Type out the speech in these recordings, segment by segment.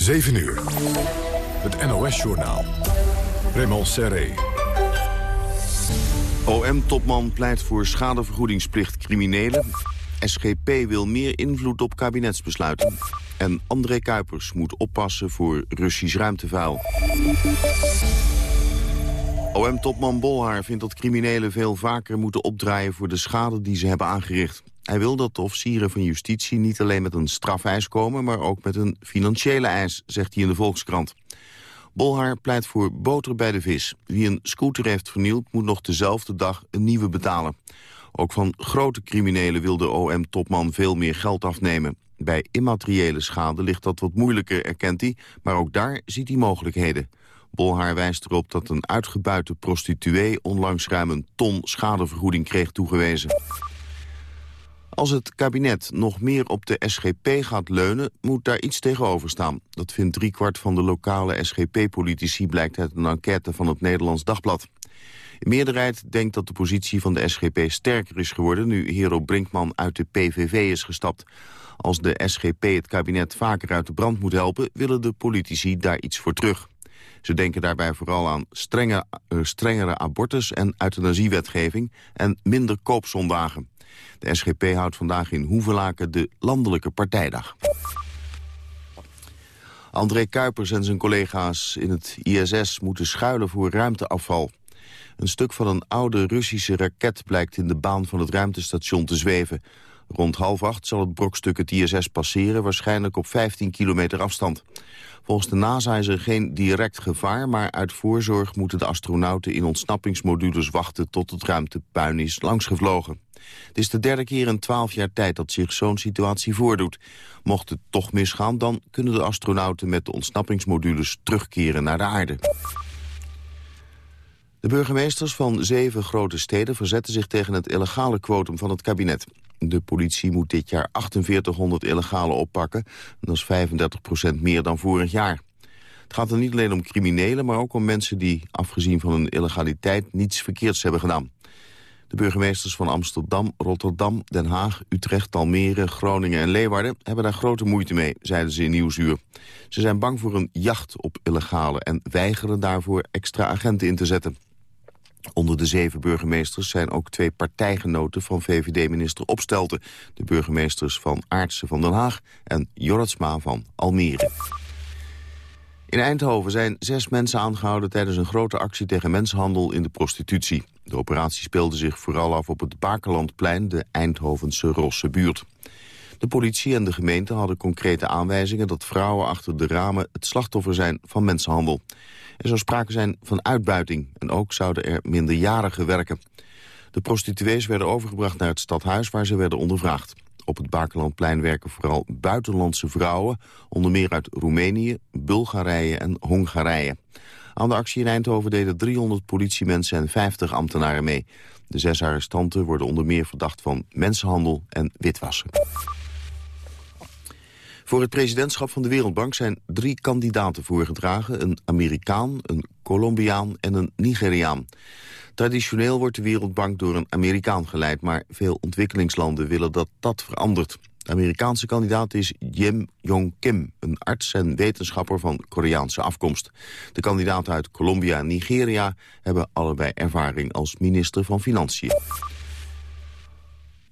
7 uur. Het NOS-journaal. Raymond Serré. OM-topman pleit voor schadevergoedingsplicht criminelen. SGP wil meer invloed op kabinetsbesluiten. En André Kuipers moet oppassen voor Russisch ruimtevuil. OM-topman Bolhaar vindt dat criminelen veel vaker moeten opdraaien voor de schade die ze hebben aangericht. Hij wil dat de officieren van justitie niet alleen met een strafeis komen... maar ook met een financiële eis, zegt hij in de Volkskrant. Bolhaar pleit voor boter bij de vis. Wie een scooter heeft vernield, moet nog dezelfde dag een nieuwe betalen. Ook van grote criminelen wil de OM-topman veel meer geld afnemen. Bij immateriële schade ligt dat wat moeilijker, erkent hij... maar ook daar ziet hij mogelijkheden. Bolhaar wijst erop dat een uitgebuite prostituee... onlangs ruim een ton schadevergoeding kreeg toegewezen. Als het kabinet nog meer op de SGP gaat leunen, moet daar iets tegenover staan. Dat vindt driekwart van de lokale SGP-politici, blijkt uit een enquête van het Nederlands Dagblad. De meerderheid denkt dat de positie van de SGP sterker is geworden... nu Hero Brinkman uit de PVV is gestapt. Als de SGP het kabinet vaker uit de brand moet helpen... willen de politici daar iets voor terug. Ze denken daarbij vooral aan uh, strengere abortus- en euthanasiewetgeving... en minder koopzondagen. De SGP houdt vandaag in Hoevelaken de landelijke partijdag. André Kuipers en zijn collega's in het ISS moeten schuilen voor ruimteafval. Een stuk van een oude Russische raket blijkt in de baan van het ruimtestation te zweven. Rond half acht zal het brokstuk het ISS passeren, waarschijnlijk op 15 kilometer afstand. Volgens de NASA is er geen direct gevaar, maar uit voorzorg moeten de astronauten in ontsnappingsmodules wachten tot het ruimtepuin is langsgevlogen. Het is de derde keer in twaalf jaar tijd dat zich zo'n situatie voordoet. Mocht het toch misgaan, dan kunnen de astronauten met de ontsnappingsmodules terugkeren naar de aarde. De burgemeesters van zeven grote steden verzetten zich tegen het illegale kwotum van het kabinet. De politie moet dit jaar 4800 illegale oppakken. Dat is 35% meer dan vorig jaar. Het gaat er niet alleen om criminelen, maar ook om mensen die, afgezien van hun illegaliteit, niets verkeerds hebben gedaan. De burgemeesters van Amsterdam, Rotterdam, Den Haag, Utrecht, Almere, Groningen en Leeuwarden hebben daar grote moeite mee, zeiden ze in Nieuwsuur. Ze zijn bang voor een jacht op illegale en weigeren daarvoor extra agenten in te zetten. Onder de zeven burgemeesters zijn ook twee partijgenoten van VVD-minister Opstelten. De burgemeesters van Aartsen van Den Haag en Jorritsma van Almere. In Eindhoven zijn zes mensen aangehouden tijdens een grote actie tegen mensenhandel in de prostitutie. De operatie speelde zich vooral af op het Bakerlandplein, de Eindhovense Rosse buurt. De politie en de gemeente hadden concrete aanwijzingen dat vrouwen achter de ramen het slachtoffer zijn van mensenhandel. Er zou sprake zijn van uitbuiting en ook zouden er minderjarigen werken. De prostituees werden overgebracht naar het stadhuis waar ze werden ondervraagd. Op het Bakerlandplein werken vooral buitenlandse vrouwen, onder meer uit Roemenië, Bulgarije en Hongarije. Aan de actie in Eindhoven deden 300 politiemensen en 50 ambtenaren mee. De zes arrestanten worden onder meer verdacht van mensenhandel en witwassen. Voor het presidentschap van de Wereldbank zijn drie kandidaten voorgedragen. Een Amerikaan, een Colombiaan en een Nigeriaan. Traditioneel wordt de Wereldbank door een Amerikaan geleid... maar veel ontwikkelingslanden willen dat dat verandert. De Amerikaanse kandidaat is Jim Yong Kim, een arts en wetenschapper van Koreaanse afkomst. De kandidaten uit Colombia en Nigeria hebben allebei ervaring als minister van Financiën.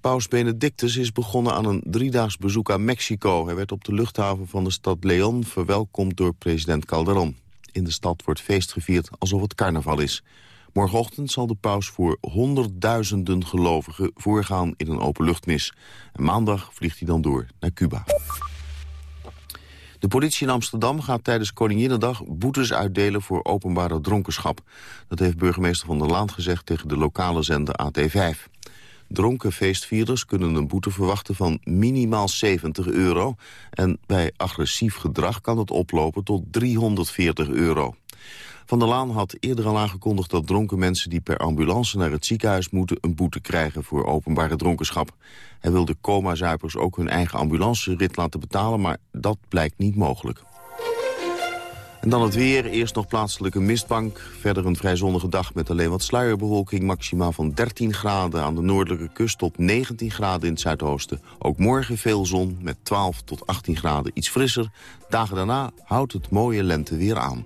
Paus Benedictus is begonnen aan een driedaags bezoek aan Mexico. Hij werd op de luchthaven van de stad León verwelkomd door president Calderón. In de stad wordt feest gevierd alsof het carnaval is. Morgenochtend zal de paus voor honderdduizenden gelovigen voorgaan in een openluchtmis. En maandag vliegt hij dan door naar Cuba. De politie in Amsterdam gaat tijdens Koninginnedag boetes uitdelen voor openbare dronkenschap. Dat heeft burgemeester Van der Laan gezegd tegen de lokale zender AT5. Dronken feestvierders kunnen een boete verwachten van minimaal 70 euro... en bij agressief gedrag kan het oplopen tot 340 euro. Van der Laan had eerder al aangekondigd dat dronken mensen die per ambulance naar het ziekenhuis moeten een boete krijgen voor openbare dronkenschap. Hij wil de coma-zuipers ook hun eigen ambulancerit laten betalen, maar dat blijkt niet mogelijk. En dan het weer. Eerst nog plaatselijke mistbank. Verder een vrij zonnige dag met alleen wat sluierbewolking. Maximaal van 13 graden aan de noordelijke kust tot 19 graden in het zuidoosten. Ook morgen veel zon met 12 tot 18 graden iets frisser. Dagen daarna houdt het mooie lente weer aan.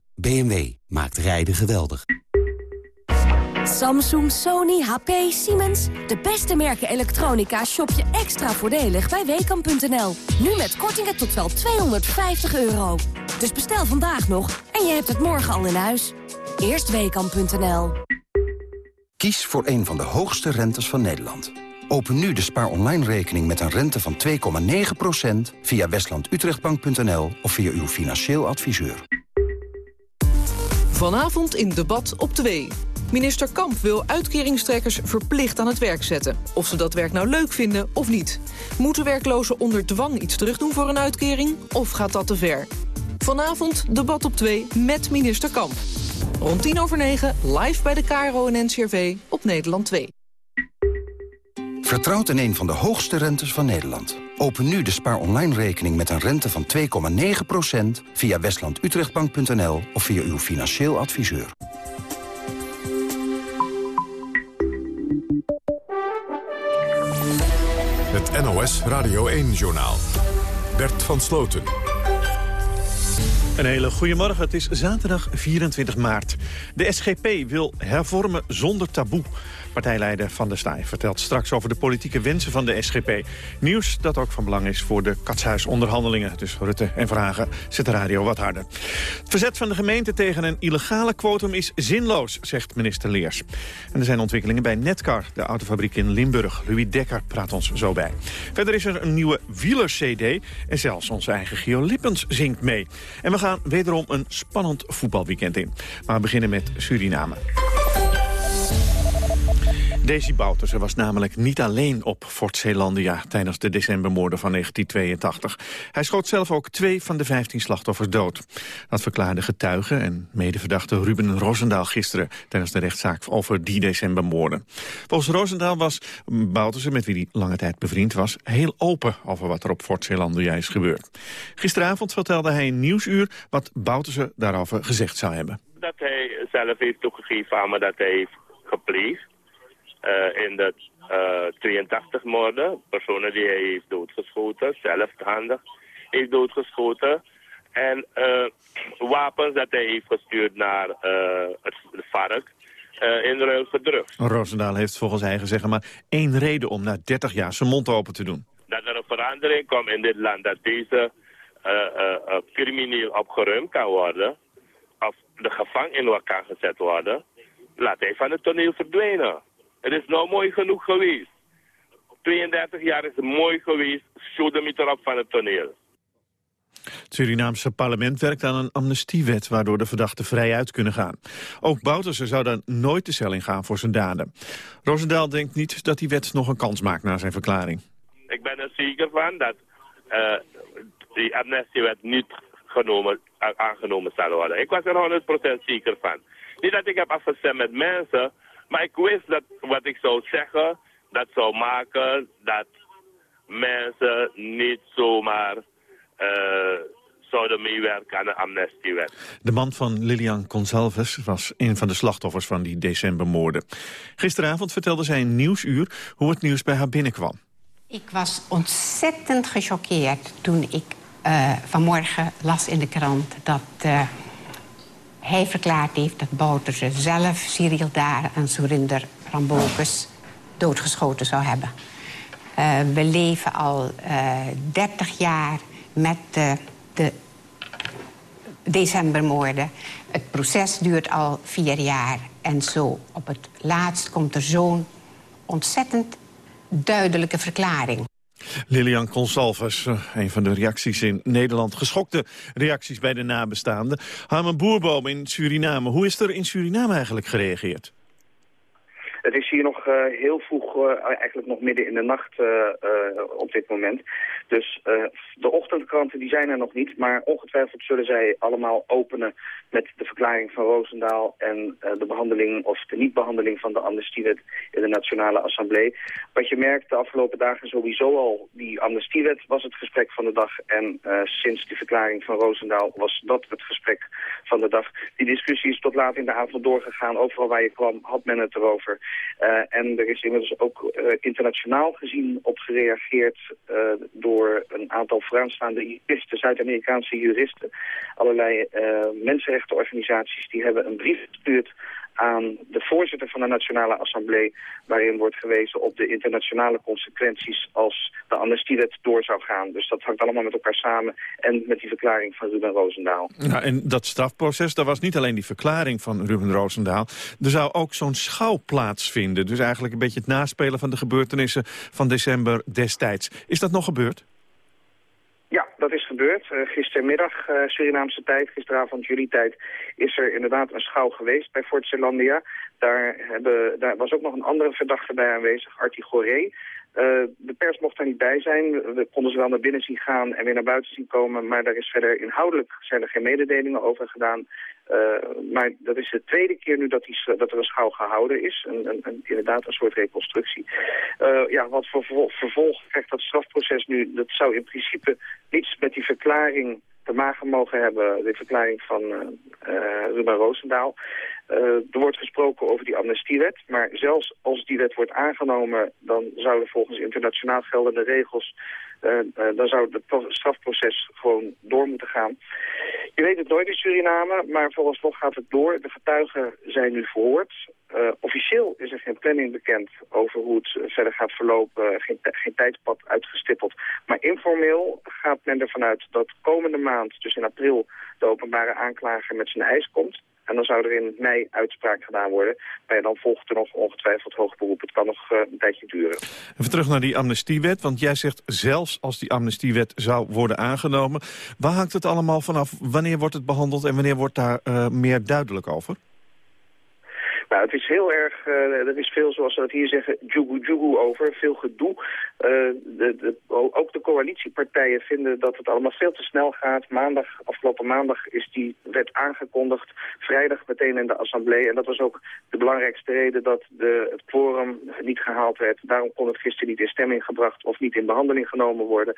BMW maakt rijden geweldig. Samsung, Sony, HP, Siemens. De beste merken elektronica shop je extra voordelig bij Weekamp.nl. Nu met kortingen tot wel 250 euro. Dus bestel vandaag nog en je hebt het morgen al in huis. Eerst Weekamp.nl. Kies voor een van de hoogste rentes van Nederland. Open nu de spaar online rekening met een rente van 2,9% via westlandutrechtbank.nl of via uw financieel adviseur. Vanavond in debat op 2. Minister Kamp wil uitkeringstrekkers verplicht aan het werk zetten. Of ze dat werk nou leuk vinden of niet. Moeten werklozen onder dwang iets terugdoen voor een uitkering? Of gaat dat te ver? Vanavond debat op 2 met minister Kamp. Rond 10 over 9 live bij de KRO en NCRV op Nederland 2. Vertrouwt in een van de hoogste rentes van Nederland. Open nu de spaar online rekening met een rente van 2,9% via westlandutrechtbank.nl of via uw financieel adviseur. Het NOS Radio 1-journaal. Bert van Sloten. Een hele goede morgen. Het is zaterdag 24 maart. De SGP wil hervormen zonder taboe. Partijleider Van der Staaij vertelt straks over de politieke wensen van de SGP. Nieuws dat ook van belang is voor de katshuisonderhandelingen. Dus Rutte en Vragen zet de radio wat harder. Het verzet van de gemeente tegen een illegale quotum is zinloos, zegt minister Leers. En er zijn ontwikkelingen bij Netcar, de autofabriek in Limburg. Louis Dekker praat ons zo bij. Verder is er een nieuwe wieler-cd en zelfs onze eigen Gio Lippens zingt mee. En we gaan wederom een spannend voetbalweekend in. Maar we beginnen met Suriname. Daisy Bouterse was namelijk niet alleen op Fort Zeelandia... tijdens de decembermoorden van 1982. Hij schoot zelf ook twee van de 15 slachtoffers dood. Dat verklaarde getuige en medeverdachte Ruben Rosendaal gisteren... tijdens de rechtszaak over die decembermoorden. Volgens Rosendaal was Bouterse, met wie hij lange tijd bevriend was... heel open over wat er op Fort Zeelandia is gebeurd. Gisteravond vertelde hij in Nieuwsuur wat Bouterse daarover gezegd zou hebben. Dat hij zelf heeft toegegeven aan me dat hij heeft gepleegd. Uh, in de uh, 82 moorden. Personen die hij heeft doodgeschoten, zelfhandig heeft doodgeschoten. En uh, wapens dat hij heeft gestuurd naar het vark in ruil drugs. Roosendaal heeft volgens eigen zeggen maar één reden om na 30 jaar zijn mond open te doen. Dat er een verandering komt in dit land, dat deze crimineel opgeruimd kan worden, of de gevangen in elkaar gezet worden, laat hij van het toneel verdwijnen. Het is nou mooi genoeg geweest. 32 jaar is mooi geweest. De erop van het toneel. Het Surinaamse parlement werkt aan een amnestiewet... waardoor de verdachten vrij uit kunnen gaan. Ook Bouterse zou dan nooit de cel in gaan voor zijn daden. Roosendaal denkt niet dat die wet nog een kans maakt na zijn verklaring. Ik ben er zeker van dat uh, die amnestiewet niet genomen, aangenomen zal worden. Ik was er 100% zeker van. Niet dat ik heb afgestemd met mensen... Maar ik wist dat wat ik zou zeggen, dat zou maken dat mensen niet zomaar uh, zouden meewerken aan de amnestiewet. De man van Lilian Consalves was een van de slachtoffers van die decembermoorden. Gisteravond vertelde zij in Nieuwsuur hoe het nieuws bij haar binnenkwam. Ik was ontzettend gechoqueerd toen ik uh, vanmorgen las in de krant... dat uh, hij verklaard heeft dat Bouterse zelf Cyril Daar en Surinder Rambokus doodgeschoten zou hebben. Uh, we leven al uh, eh, 30 jaar met de decembermoorden. Het proces duurt al vier jaar. En zo op het laatst komt er zo'n ontzettend duidelijke verklaring. Lilian Consalves, eh, een van de reacties in Nederland. Geschokte reacties bij de nabestaanden. Harmen Boerboom in Suriname. Hoe is er in Suriname eigenlijk gereageerd? Het is hier nog uh, heel vroeg, uh, eigenlijk nog midden in de nacht uh, op dit moment. Dus de ochtendkranten die zijn er nog niet, maar ongetwijfeld zullen zij allemaal openen met de verklaring van Roosendaal en de behandeling of de niet-behandeling van de amnestiewet in de Nationale Assemblée. Wat je merkt de afgelopen dagen sowieso al, die amnestiewet was het gesprek van de dag en sinds die verklaring van Roosendaal was dat het gesprek van de dag. Die discussie is tot laat in de avond doorgegaan. Overal waar je kwam had men het erover. Uh, en er is inmiddels ook uh, internationaal gezien op gereageerd uh, door een aantal vooraanstaande juristen, Zuid-Amerikaanse juristen. Allerlei mensenrechtenorganisaties die hebben een brief gestuurd aan de voorzitter van de Nationale Assemblée... waarin wordt gewezen op de internationale consequenties als de amnestiewet door zou gaan. Dus dat hangt allemaal met elkaar samen en met die verklaring van Ruben Roosendaal. Ja, en dat strafproces, daar was niet alleen die verklaring van Ruben Roosendaal... er zou ook zo'n schouw plaatsvinden. Dus eigenlijk een beetje het naspelen van de gebeurtenissen van december destijds. Is dat nog gebeurd? Ja, dat is gebeurd. Uh, gistermiddag, uh, Surinaamse tijd, gisteravond jullie tijd, is er inderdaad een schouw geweest bij Fort Zeelandia. Daar, hebben, daar was ook nog een andere verdachte bij aanwezig, Artie Goré. Uh, de pers mocht daar niet bij zijn. We konden ze wel naar binnen zien gaan en weer naar buiten zien komen. Maar daar is verder inhoudelijk zijn er geen mededelingen over gedaan. Uh, maar dat is de tweede keer nu dat, die, dat er een schouw gehouden is. Een, een, een, inderdaad een soort reconstructie. Ja, wat voor vervolg krijgt dat strafproces nu? Dat zou in principe niets met die verklaring te maken mogen hebben. De verklaring van uh, Ruben Roosendaal. Uh, er wordt gesproken over die amnestiewet, maar zelfs als die wet wordt aangenomen, dan zouden volgens internationaal geldende regels, uh, uh, dan zou het strafproces gewoon door moeten gaan. Je weet het nooit in Suriname, maar vooralsnog gaat het door. De getuigen zijn nu verhoord. officieel is er geen planning bekend over hoe het verder gaat verlopen, geen, geen tijdspad uitgestippeld. Maar informeel gaat men ervan uit dat komende maand, dus in april, de openbare aanklager met zijn eis komt. En dan zou er in mei uitspraak gedaan worden. Maar dan volgt er nog ongetwijfeld hoog beroep. Het kan nog uh, een tijdje duren. Even terug naar die amnestiewet. Want jij zegt zelfs als die amnestiewet zou worden aangenomen... waar hangt het allemaal vanaf? Wanneer wordt het behandeld en wanneer wordt daar uh, meer duidelijk over? Nou, het is heel erg, uh, er is veel, zoals we dat hier zeggen, jugu-jugu over, veel gedoe. Uh, de, de, ook de coalitiepartijen vinden dat het allemaal veel te snel gaat. Maandag, afgelopen maandag is die wet aangekondigd, vrijdag meteen in de assemblee. En dat was ook de belangrijkste reden dat de, het quorum niet gehaald werd. Daarom kon het gisteren niet in stemming gebracht of niet in behandeling genomen worden.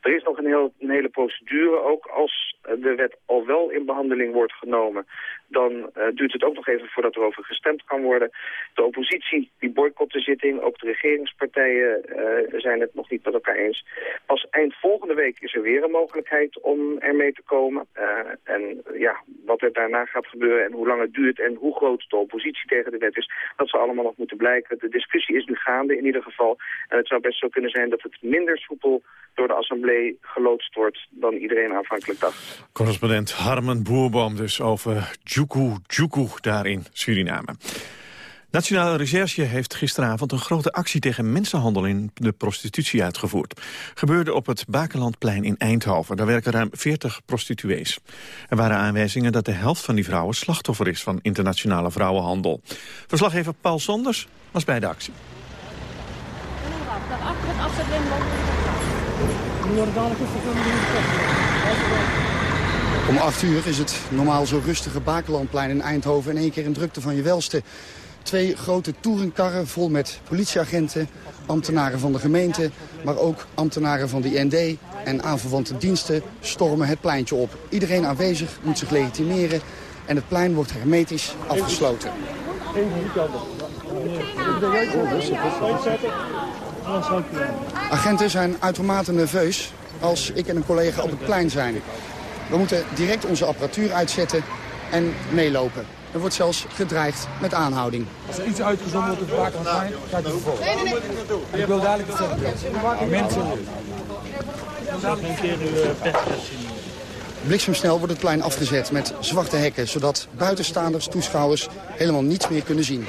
Er is nog een, heel, een hele procedure, ook als de wet al wel in behandeling wordt genomen. Dan uh, duurt het ook nog even voordat er over gestemd kan worden. De oppositie die boycott de zitting, ook de regeringspartijen uh, zijn het nog niet met elkaar eens. Pas eind volgende week is er weer een mogelijkheid om ermee te komen. Uh, en ja, wat er daarna gaat gebeuren en hoe lang het duurt en hoe groot de oppositie tegen de wet is, dat zal allemaal nog moeten blijken. De discussie is nu gaande in ieder geval. En het zou best zo kunnen zijn dat het minder soepel door de assemblee geloodst wordt dan iedereen aanvankelijk dacht. Correspondent Harmen Boerboom dus over Juku Juku daar in Suriname. Nationale Recherche heeft gisteravond een grote actie tegen mensenhandel in de prostitutie uitgevoerd. Gebeurde op het Bakenlandplein in Eindhoven. Daar werken ruim 40 prostituees. Er waren aanwijzingen dat de helft van die vrouwen slachtoffer is van internationale vrouwenhandel. Verslaggever Paul Sonders was bij de actie. Om 8 uur is het normaal zo rustige Bakelandplein in Eindhoven... in één keer een drukte van je welste. Twee grote touringkarren vol met politieagenten, ambtenaren van de gemeente... maar ook ambtenaren van de IND en aanverwante diensten stormen het pleintje op. Iedereen aanwezig moet zich legitimeren en het plein wordt hermetisch afgesloten. Agenten zijn uitermate nerveus als ik en een collega op het plein zijn. We moeten direct onze apparatuur uitzetten en meelopen. Er wordt zelfs gedreigd met aanhouding. Als er iets uitgezonden wordt op het plein, gaat het vervolgen. Nee, nee, nee. Ik wil dadelijk het zeggen. Mensen. Bliksemsnel wordt het plein afgezet met zwarte hekken... zodat buitenstaanders, toeschouwers helemaal niets meer kunnen zien.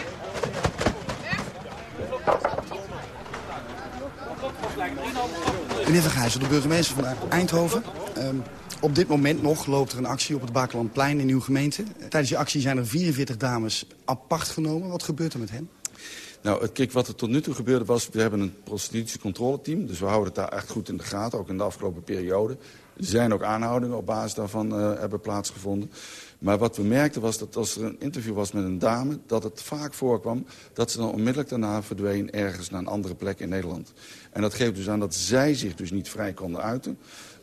Meneer Van Gijzen, de burgemeester van Eindhoven. Ehm, op dit moment nog loopt er een actie op het Bakelandplein in uw gemeente. Tijdens die actie zijn er 44 dames apart genomen. Wat gebeurt er met hen? Nou, kijk, wat er tot nu toe gebeurde was... we hebben een prostitutiecontroleteam, dus we houden het daar echt goed in de gaten, ook in de afgelopen periode. Er zijn ook aanhoudingen op basis daarvan uh, hebben plaatsgevonden. Maar wat we merkten was dat als er een interview was met een dame... dat het vaak voorkwam dat ze dan onmiddellijk daarna verdween... ergens naar een andere plek in Nederland. En dat geeft dus aan dat zij zich dus niet vrij konden uiten.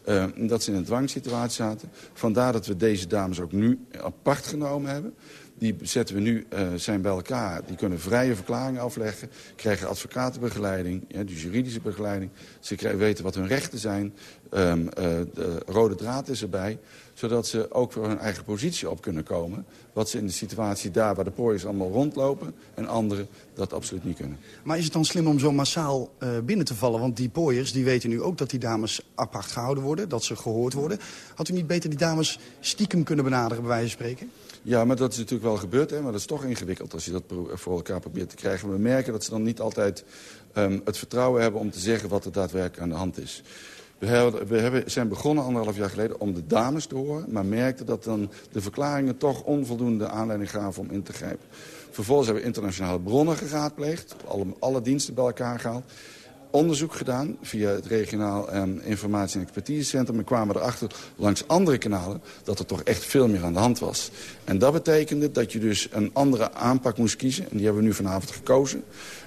Uh, dat ze in een dwangsituatie zaten. Vandaar dat we deze dames ook nu apart genomen hebben. Die zetten we nu, uh, zijn bij elkaar. Die kunnen vrije verklaringen afleggen. Krijgen advocatenbegeleiding, ja, dus juridische begeleiding. Ze weten wat hun rechten zijn. Um, uh, de rode draad is erbij. Zodat ze ook voor hun eigen positie op kunnen komen. Wat ze in de situatie daar waar de pooiers allemaal rondlopen... en anderen dat absoluut niet kunnen. Maar is het dan slim om zo massaal uh, binnen te vallen? Want die pooiers die weten nu ook dat die dames apart gehouden worden. Dat ze gehoord worden. Had u niet beter die dames stiekem kunnen benaderen, bij wijze van spreken? Ja, maar dat is natuurlijk wel gebeurd. Hè? Maar dat is toch ingewikkeld als je dat voor elkaar probeert te krijgen. We merken dat ze dan niet altijd um, het vertrouwen hebben om te zeggen wat er daadwerkelijk aan de hand is. We, hebben, we zijn begonnen anderhalf jaar geleden om de dames te horen... maar merkten dat dan de verklaringen toch onvoldoende aanleiding gaven om in te grijpen. Vervolgens hebben we internationale bronnen geraadpleegd, alle, alle diensten bij elkaar gehaald onderzoek gedaan via het regionaal um, informatie- en expertisecentrum... en kwamen erachter langs andere kanalen dat er toch echt veel meer aan de hand was. En dat betekende dat je dus een andere aanpak moest kiezen. En die hebben we nu vanavond gekozen.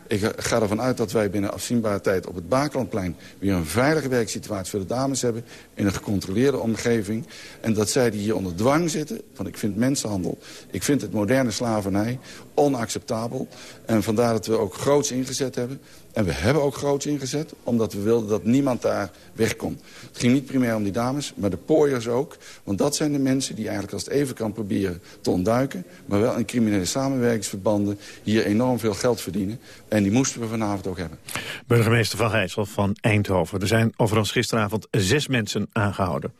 Ik ga ervan uit dat wij binnen afzienbare tijd op het Bakelandplein... weer een veilige werksituatie voor de dames hebben... in een gecontroleerde omgeving. En dat zij die hier onder dwang zitten... want ik vind mensenhandel, ik vind het moderne slavernij onacceptabel. En vandaar dat we ook groots ingezet hebben. En we hebben ook groots ingezet, omdat we wilden dat niemand daar wegkomt. Het ging niet primair om die dames, maar de pooiers ook. Want dat zijn de mensen die eigenlijk als het even kan proberen te ontduiken... maar wel in criminele samenwerkingsverbanden hier enorm veel geld verdienen. En die moesten we vanavond ook hebben. Burgemeester Van Gijssel van Eindhoven. Er zijn overigens gisteravond zes mensen aangehouden.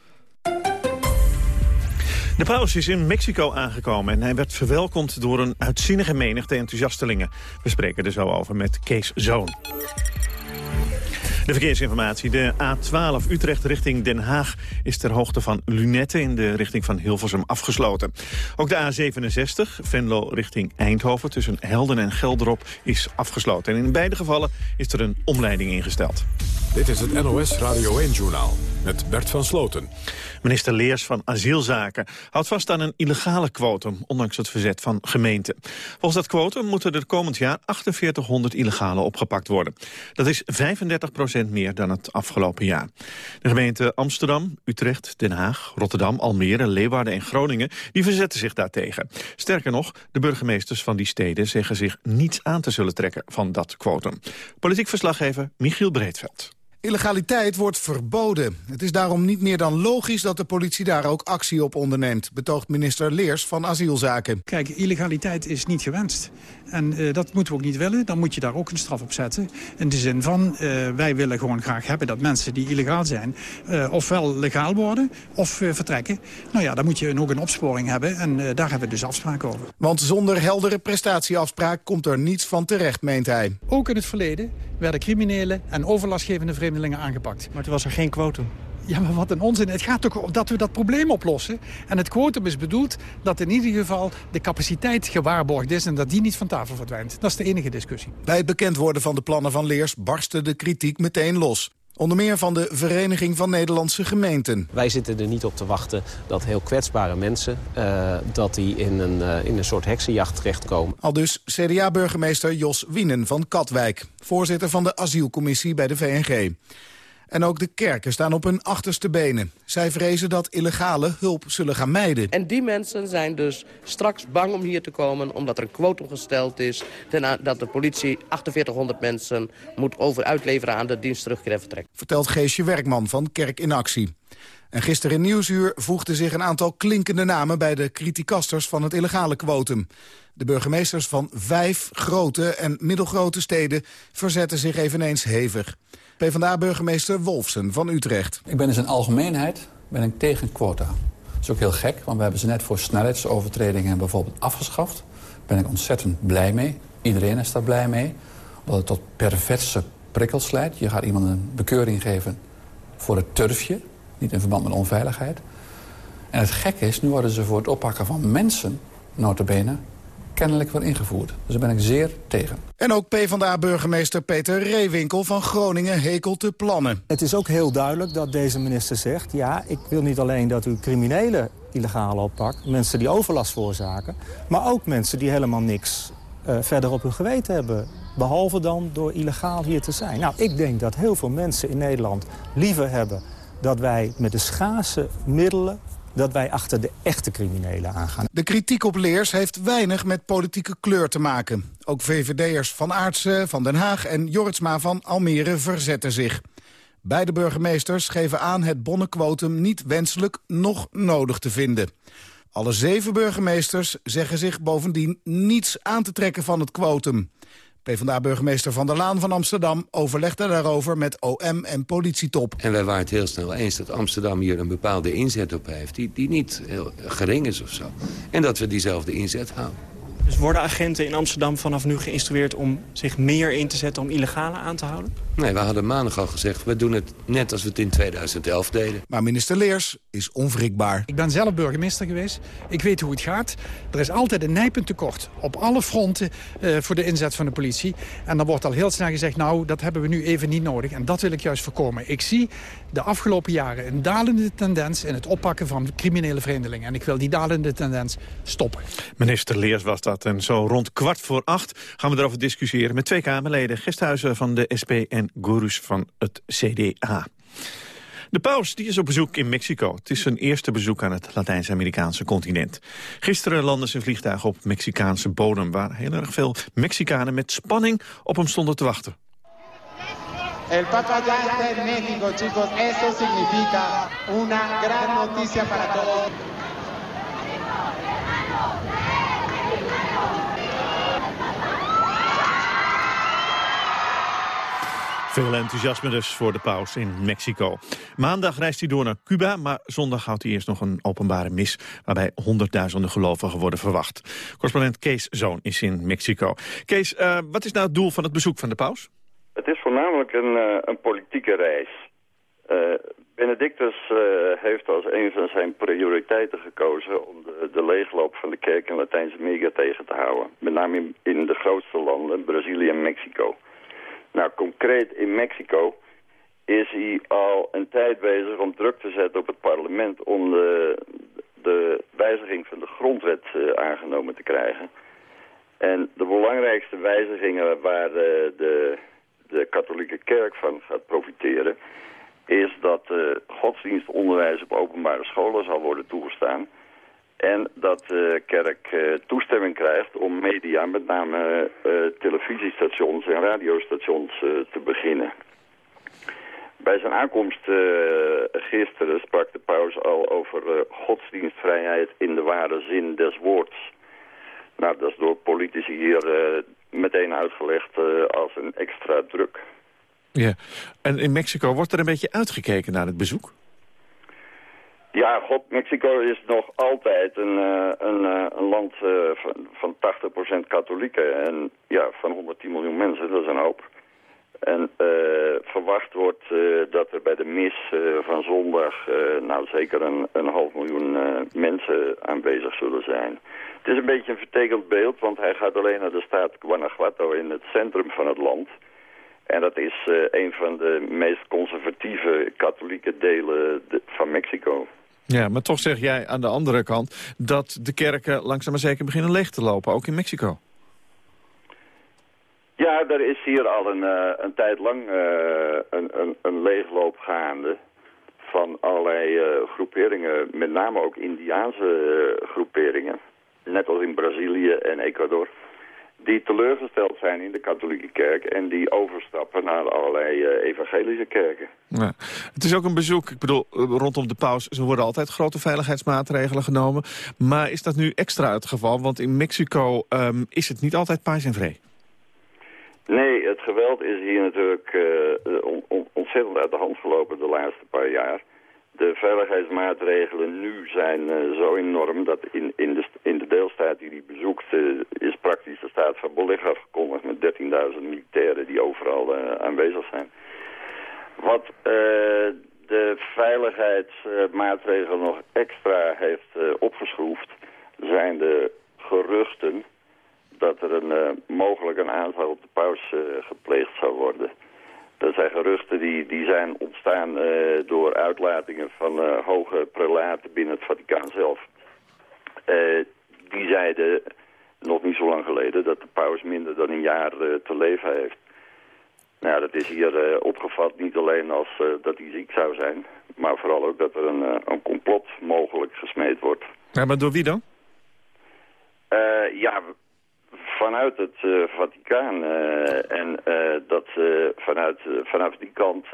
De paus is in Mexico aangekomen en hij werd verwelkomd door een uitzinnige menigte enthousiastelingen. We spreken er zo over met Kees Zoon. De verkeersinformatie. De A12 Utrecht richting Den Haag is ter hoogte van Lunetten in de richting van Hilversum afgesloten. Ook de A67 Venlo richting Eindhoven tussen Helden en Gelderop is afgesloten. En in beide gevallen is er een omleiding ingesteld. Dit is het NOS Radio 1-journaal met Bert van Sloten. Minister Leers van Asielzaken houdt vast aan een illegale quotum, ondanks het verzet van gemeenten. Volgens dat quotum moeten er komend jaar 4800 illegale opgepakt worden. Dat is 35 procent meer dan het afgelopen jaar. De gemeenten Amsterdam, Utrecht, Den Haag, Rotterdam, Almere, Leeuwarden en Groningen die verzetten zich daartegen. Sterker nog, de burgemeesters van die steden zeggen zich niets aan te zullen trekken van dat quotum. Politiek verslaggever Michiel Breedveld. Illegaliteit wordt verboden. Het is daarom niet meer dan logisch dat de politie daar ook actie op onderneemt, betoogt minister Leers van Asielzaken. Kijk, illegaliteit is niet gewenst. En uh, dat moeten we ook niet willen. Dan moet je daar ook een straf op zetten. In de zin van, uh, wij willen gewoon graag hebben dat mensen die illegaal zijn... Uh, ofwel legaal worden of vertrekken. Nou ja, dan moet je ook een opsporing hebben. En daar hebben we dus afspraken over. Want zonder heldere prestatieafspraak komt er niets van terecht, meent hij. Ook in het verleden werden criminelen en overlastgevende vreemdelingen aangepakt. Maar toen was er geen kwotum. Ja, maar wat een onzin. Het gaat toch om dat we dat probleem oplossen. En het quotum is bedoeld dat in ieder geval de capaciteit gewaarborgd is... en dat die niet van tafel verdwijnt. Dat is de enige discussie. Bij het bekend worden van de plannen van Leers barstte de kritiek meteen los. Onder meer van de Vereniging van Nederlandse Gemeenten. Wij zitten er niet op te wachten dat heel kwetsbare mensen... Uh, dat die in een, uh, in een soort heksenjacht terechtkomen. Al dus CDA-burgemeester Jos Wienen van Katwijk. Voorzitter van de asielcommissie bij de VNG. En ook de kerken staan op hun achterste benen. Zij vrezen dat illegale hulp zullen gaan mijden. En die mensen zijn dus straks bang om hier te komen... omdat er een kwotum gesteld is... dat de politie 4800 mensen moet over uitleveren aan de dienst terugkeer vertrek. Vertelt Geesje Werkman van Kerk in Actie. En gisteren in Nieuwsuur voegden zich een aantal klinkende namen... bij de criticasters van het illegale kwotum. De burgemeesters van vijf grote en middelgrote steden... verzetten zich eveneens hevig. PvdA-burgemeester Wolfsen van Utrecht. Ik ben in zijn algemeenheid ben ik tegen quota. Dat is ook heel gek, want we hebben ze net voor snelheidsovertredingen bijvoorbeeld afgeschaft. Daar ben ik ontzettend blij mee. Iedereen is daar blij mee. Omdat het tot perverse prikkelslijt. Je gaat iemand een bekeuring geven voor het turfje, niet in verband met onveiligheid. En het gekke is, nu worden ze voor het oppakken van mensen, notabene, kennelijk weer ingevoerd. Dus daar ben ik zeer tegen. En ook PvdA-burgemeester Peter Reewinkel van Groningen hekelt de plannen. Het is ook heel duidelijk dat deze minister zegt... ja, ik wil niet alleen dat u criminelen illegaal oppakt... mensen die overlast veroorzaken... maar ook mensen die helemaal niks uh, verder op hun geweten hebben. Behalve dan door illegaal hier te zijn. Nou, ik denk dat heel veel mensen in Nederland liever hebben... dat wij met de schaarse middelen dat wij achter de echte criminelen aangaan. De kritiek op Leers heeft weinig met politieke kleur te maken. Ook VVD'ers van Aartsen, van Den Haag en Jortsma van Almere verzetten zich. Beide burgemeesters geven aan het bonnenquotum niet wenselijk nog nodig te vinden. Alle zeven burgemeesters zeggen zich bovendien niets aan te trekken van het quotum. PvdA-burgemeester Van der Laan van Amsterdam overlegde daarover met OM en politietop. En wij waren het heel snel eens dat Amsterdam hier een bepaalde inzet op heeft... die, die niet heel gering is of zo. En dat we diezelfde inzet houden. Dus worden agenten in Amsterdam vanaf nu geïnstrueerd om zich meer in te zetten om illegale aan te houden? Nee, we hadden maandag al gezegd, we doen het net als we het in 2011 deden. Maar minister Leers is onwrikbaar. Ik ben zelf burgemeester geweest. Ik weet hoe het gaat. Er is altijd een nijpend tekort op alle fronten uh, voor de inzet van de politie. En dan wordt al heel snel gezegd, nou, dat hebben we nu even niet nodig. En dat wil ik juist voorkomen. Ik zie de afgelopen jaren een dalende tendens in het oppakken van criminele vreemdelingen. En ik wil die dalende tendens stoppen. Minister Leers was dat. En zo rond kwart voor acht gaan we erover discussiëren met twee Kamerleden. Gesthuizen van de SP en gurus van het CDA. De paus die is op bezoek in Mexico. Het is zijn eerste bezoek aan het Latijns-Amerikaanse continent. Gisteren landde zijn vliegtuig op Mexicaanse bodem... waar heel erg veel Mexicanen met spanning op hem stonden te wachten. El Papa ya en México, chicos. Eso significa una gran noticia para todos. Veel enthousiasme dus voor de paus in Mexico. Maandag reist hij door naar Cuba, maar zondag houdt hij eerst nog een openbare mis... waarbij honderdduizenden gelovigen worden verwacht. Correspondent Kees Zoon is in Mexico. Kees, uh, wat is nou het doel van het bezoek van de paus? Het is voornamelijk een, uh, een politieke reis. Uh, Benedictus heeft als een van zijn prioriteiten gekozen... om de, de leegloop van de kerk in Latijns-Amerika tegen te houden. Met name in, in de grootste landen, Brazilië en Mexico... Nou, concreet in Mexico is hij al een tijd bezig om druk te zetten op het parlement... om de, de wijziging van de grondwet uh, aangenomen te krijgen. En de belangrijkste wijzigingen waar de, de, de katholieke kerk van gaat profiteren... is dat uh, godsdienstonderwijs op openbare scholen zal worden toegestaan... En dat de kerk uh, toestemming krijgt om media, met name uh, televisiestations en radiostations te beginnen. Bij zijn aankomst gisteren sprak de paus al over godsdienstvrijheid in de ware zin des woords. Nou, dat is door politici hier meteen uitgelegd als een extra druk. Ja, en in Mexico wordt er een beetje uitgekeken naar het bezoek? Ja, god, Mexico is nog altijd een, uh, een, uh, een land van, van 80% katholieken. En ja, van 110 miljoen mensen, dat is een hoop. En verwacht wordt dat er bij de mis van zondag nou zeker een, een half miljoen mensen aanwezig zullen zijn. Het is een beetje een vertekend beeld, want hij gaat alleen naar de staat Guanajuato in het centrum van het land... En dat is uh, een van de meest conservatieve katholieke delen van Mexico. Ja, maar toch zeg jij aan de andere kant dat de kerken langzaam maar zeker beginnen leeg te lopen, ook in Mexico. Ja, er is hier al een, uh, een tijd lang uh, een, een, een, leegloop gaande van allerlei groeperingen, met name ook Indiaanse groeperingen. Net als in Brazilië en Ecuador die teleurgesteld zijn in de katholieke kerk... en die overstappen naar allerlei uh, evangelische kerken. Ja. Het is ook een bezoek, ik bedoel, eh, rondom de paus... er worden altijd grote veiligheidsmaatregelen genomen. Maar is dat nu extra het geval? Want in Mexico um, is het niet altijd paars en vree. Nee, het geweld is hier natuurlijk uh, on on ontzettend uit de hand gelopen de laatste paar jaar... De veiligheidsmaatregelen nu zijn uh, zo enorm dat in, in, de, in de deelstaat die hij bezoekt is praktisch de staat van beleg afgekondigd met 13.000 militairen die overal aanwezig zijn. Wat de veiligheidsmaatregelen nog extra heeft opgeschroefd zijn de geruchten dat er een, mogelijk een aanval op de paus gepleegd zou worden. Dat zijn geruchten die, die zijn ontstaan door uitlatingen van hoge prelaten binnen het Vaticaan zelf. Uh, die zeiden nog niet zo lang geleden dat de paus minder dan een jaar te leven heeft. Nou, dat is hier uh, opgevat niet alleen als dat hij ziek zou zijn, maar vooral ook dat er een, een complot mogelijk gesmeed wordt. Ja, maar door wie dan? ja, vanuit het Vaticaan. en dat vanuit, vanuit die kant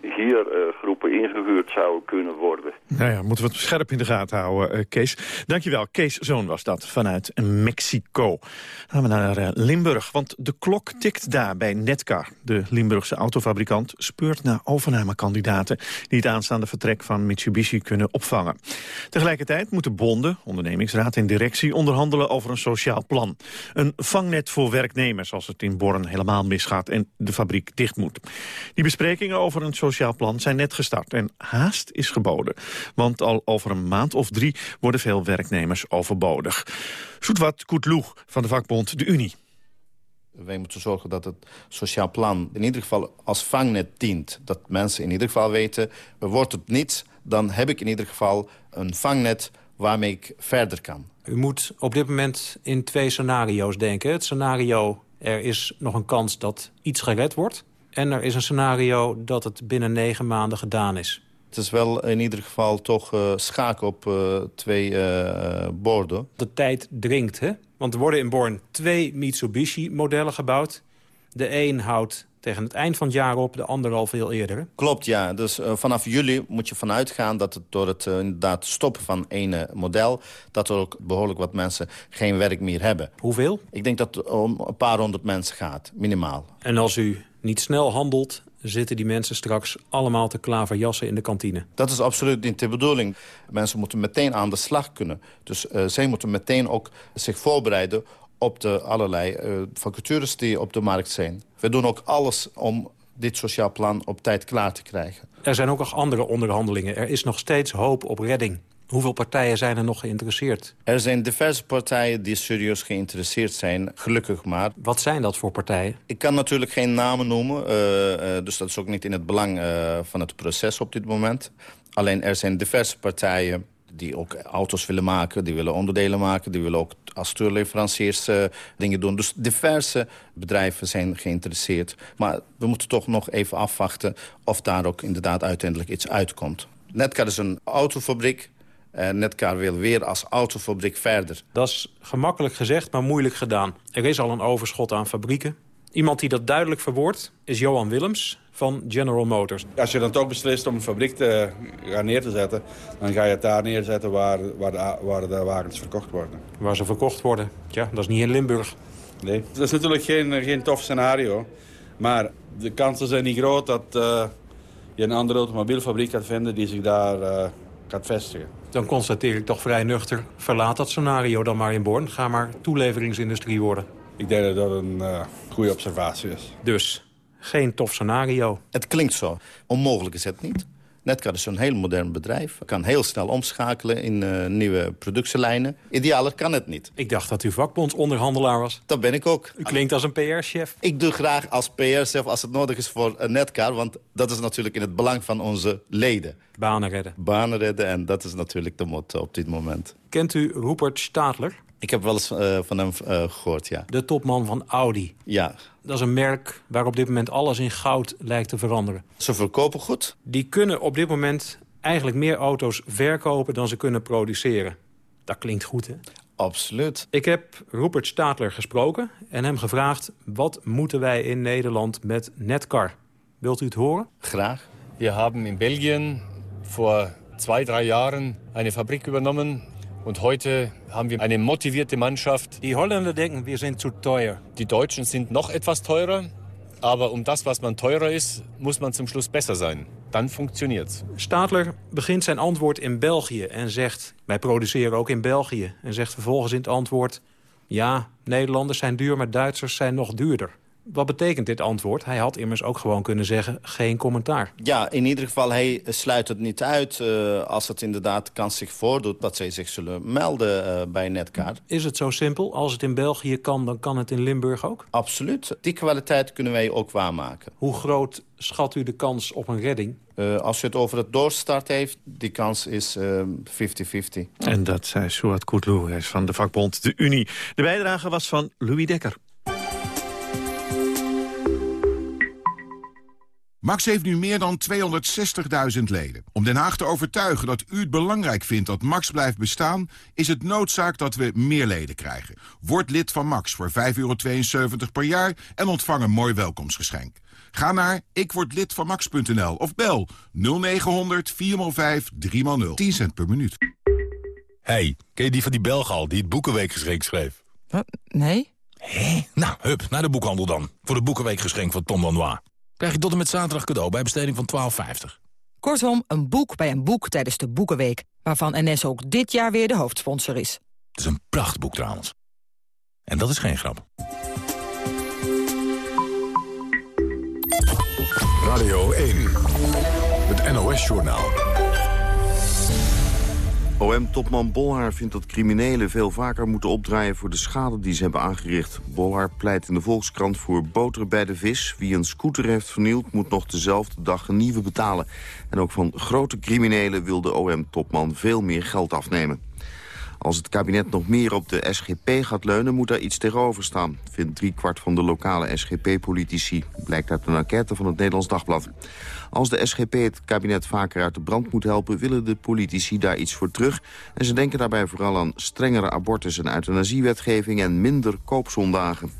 hier uh, groepen ingehuurd zouden kunnen worden. Nou ja, moeten we het scherp in de gaten houden, uh, Kees. Dankjewel. Kees Zoon was dat vanuit Mexico. Dan gaan we naar uh, Limburg, want de klok tikt daar bij Netcar. De Limburgse autofabrikant speurt naar overnamekandidaten... die het aanstaande vertrek van Mitsubishi kunnen opvangen. Tegelijkertijd moeten bonden, ondernemingsraad en directie... onderhandelen over een sociaal plan. Een vangnet voor werknemers als het in Born helemaal misgaat... en de fabriek dicht moet. Die besprekingen over een sociaal plan zijn net gestart en haast is geboden. Want al over een maand of drie worden veel werknemers overbodig. Soetwat Koetloeg van de vakbond De Unie. Wij moeten zorgen dat het sociaal plan in ieder geval als vangnet dient. Dat mensen in ieder geval weten, wordt het niet... dan heb ik in ieder geval een vangnet waarmee ik verder kan. U moet op dit moment in twee scenario's denken. Het scenario, er is nog een kans dat iets gered wordt. En er is een scenario dat het binnen negen maanden gedaan is. Het is wel in ieder geval toch uh, schaak op uh, twee uh, borden. De tijd dringt, hè? Want er worden in Born twee Mitsubishi-modellen gebouwd. De een houdt tegen het eind van het jaar op, de ander al veel eerder. Klopt, ja. Dus uh, vanaf juli moet je vanuit gaan dat het door het uh, inderdaad stoppen van ene model... dat er ook behoorlijk wat mensen geen werk meer hebben. Hoeveel? Ik denk dat het om een paar honderd mensen gaat, minimaal. En als u niet snel handelt, zitten die mensen straks allemaal te klaverjassen in de kantine. Dat is absoluut niet de bedoeling. Mensen moeten meteen aan de slag kunnen. Dus uh, zij moeten meteen ook zich voorbereiden op de allerlei uh, vacatures die op de markt zijn. We doen ook alles om dit sociaal plan op tijd klaar te krijgen. Er zijn ook nog andere onderhandelingen. Er is nog steeds hoop op redding. Hoeveel partijen zijn er nog geïnteresseerd? Er zijn diverse partijen die serieus geïnteresseerd zijn, gelukkig maar. Wat zijn dat voor partijen? Ik kan natuurlijk geen namen noemen, uh, uh, dus dat is ook niet in het belang uh, van het proces op dit moment. Alleen er zijn diverse partijen die ook auto's willen maken, die willen onderdelen maken... die willen ook als tourleveranciers uh, dingen doen. Dus diverse bedrijven zijn geïnteresseerd. Maar we moeten toch nog even afwachten of daar ook inderdaad uiteindelijk iets uitkomt. Netcar is een autofabriek. Uh, Netcar wil weer als autofabriek verder. Dat is gemakkelijk gezegd, maar moeilijk gedaan. Er is al een overschot aan fabrieken. Iemand die dat duidelijk verwoordt is Johan Willems van General Motors. Als je dan toch beslist om een fabriek te gaan neer te zetten... dan ga je het daar neerzetten waar, waar, de, waar de wagens verkocht worden. Waar ze verkocht worden? Ja, dat is niet in Limburg. Nee, dat is natuurlijk geen, geen tof scenario. Maar de kansen zijn niet groot dat uh, je een andere automobielfabriek gaat vinden... die zich daar uh, gaat vestigen. Dan constateer ik toch vrij nuchter. Verlaat dat scenario dan maar in Born. Ga maar toeleveringsindustrie worden. Ik denk dat dat een uh, goede observatie is. Dus, geen tof scenario. Het klinkt zo. Onmogelijk is het niet. Netcar is een heel modern bedrijf. kan heel snel omschakelen in uh, nieuwe productielijnen. Idealer kan het niet. Ik dacht dat u vakbondsonderhandelaar was. Dat ben ik ook. U klinkt als een PR-chef. Ik doe graag als PR-chef als het nodig is voor uh, Netcar. Want dat is natuurlijk in het belang van onze leden. Banen redden. Banen redden en dat is natuurlijk de motto op dit moment. Kent u Rupert Stadler? Ik heb wel eens uh, van hem uh, gehoord, ja. De topman van Audi. Ja. Dat is een merk waar op dit moment alles in goud lijkt te veranderen. Ze verkopen goed? Die kunnen op dit moment eigenlijk meer auto's verkopen dan ze kunnen produceren. Dat klinkt goed, hè? Absoluut. Ik heb Rupert Stadler gesproken en hem gevraagd... wat moeten wij in Nederland met Netcar? Wilt u het horen? Graag. We hebben in België voor twee, drie jaren een fabriek übernommen Und heute haben wir eine motivierte Mannschaft. Die Holländer denken, wir sind zu teuer. Die Deutschen sind noch etwas teurer. Aber um das, was man teurer ist, muss man zum Schluss besser sein. dan funktioniert Stadler begint zijn antwoord in België en zegt... wij produceren ook in België. En zegt vervolgens in het antwoord... ja, Nederlanders zijn duur, maar Duitsers zijn nog duurder. Wat betekent dit antwoord? Hij had immers ook gewoon kunnen zeggen... geen commentaar. Ja, in ieder geval, hij sluit het niet uit... Uh, als het inderdaad kans zich voordoet dat zij zich zullen melden uh, bij Netkaart. Is het zo simpel? Als het in België kan, dan kan het in Limburg ook? Absoluut. Die kwaliteit kunnen wij ook waarmaken. Hoe groot schat u de kans op een redding? Uh, als je het over het doorstart heeft, die kans is 50-50. En dat zei Suat Koutlou, van de vakbond De Unie. De bijdrage was van Louis Dekker. Max heeft nu meer dan 260.000 leden. Om Den Haag te overtuigen dat u het belangrijk vindt dat Max blijft bestaan... is het noodzaak dat we meer leden krijgen. Word lid van Max voor 5,72 per jaar en ontvang een mooi welkomstgeschenk. Ga naar ikwordlidvanmax.nl of bel 0900 405 3x0. 10 cent per minuut. Hey, ken je die van die Belgal die het Boekenweekgeschenk schreef? Wat? Nee? Hé? Nou, hup, naar de boekhandel dan. Voor de Boekenweekgeschenk van Tom Lanois. Krijg je tot en met zaterdag cadeau bij besteding van 12,50. Kortom, een boek bij een boek tijdens de Boekenweek... waarvan NS ook dit jaar weer de hoofdsponsor is. Het is een prachtboek trouwens. En dat is geen grap. Radio 1, het NOS-journaal. OM-topman Bolhaar vindt dat criminelen veel vaker moeten opdraaien voor de schade die ze hebben aangericht. Bolhaar pleit in de Volkskrant voor boter bij de vis. Wie een scooter heeft vernield moet nog dezelfde dag een nieuwe betalen. En ook van grote criminelen wil de OM-topman veel meer geld afnemen. Als het kabinet nog meer op de SGP gaat leunen, moet daar iets tegenover staan. Vindt driekwart van de lokale SGP-politici. Blijkt uit een enquête van het Nederlands Dagblad. Als de SGP het kabinet vaker uit de brand moet helpen... willen de politici daar iets voor terug. En ze denken daarbij vooral aan strengere abortus- en euthanasiewetgeving... en minder koopzondagen.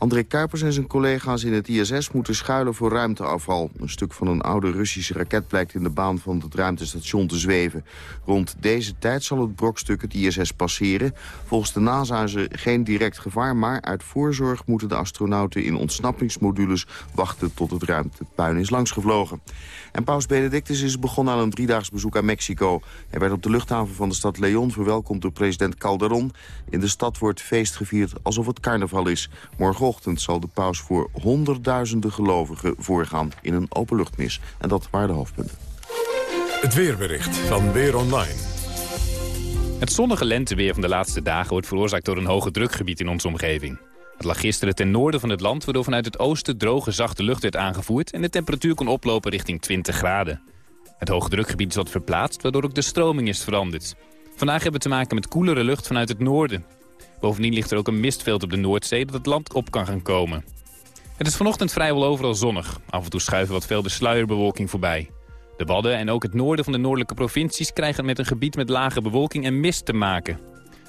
André Kuipers en zijn collega's in het ISS moeten schuilen voor ruimteafval. Een stuk van een oude Russische raket blijkt in de baan van het ruimtestation te zweven. Rond deze tijd zal het brokstuk het ISS passeren. Volgens de NASA is er geen direct gevaar, maar uit voorzorg moeten de astronauten in ontsnappingsmodules wachten tot het ruimtepuin is langsgevlogen. En paus Benedictus is begonnen aan een driedaags bezoek aan Mexico. Hij werd op de luchthaven van de stad Leon verwelkomd door president Calderon. In de stad wordt feest gevierd alsof het carnaval is. Morgenochtend zal de paus voor honderdduizenden gelovigen voorgaan in een openluchtmis. En dat waren de hoofdpunten. Het weerbericht van Weer Online. Het zonnige lenteweer van de laatste dagen wordt veroorzaakt door een hoge drukgebied in onze omgeving. Het lag gisteren ten noorden van het land, waardoor vanuit het oosten droge zachte lucht werd aangevoerd en de temperatuur kon oplopen richting 20 graden. Het hoge drukgebied is wat verplaatst, waardoor ook de stroming is veranderd. Vandaag hebben we te maken met koelere lucht vanuit het noorden. Bovendien ligt er ook een mistveld op de Noordzee dat het land op kan gaan komen. Het is vanochtend vrijwel overal zonnig. Af en toe schuiven wat veel de sluierbewolking voorbij. De Wadden en ook het noorden van de noordelijke provincies krijgen met een gebied met lage bewolking en mist te maken.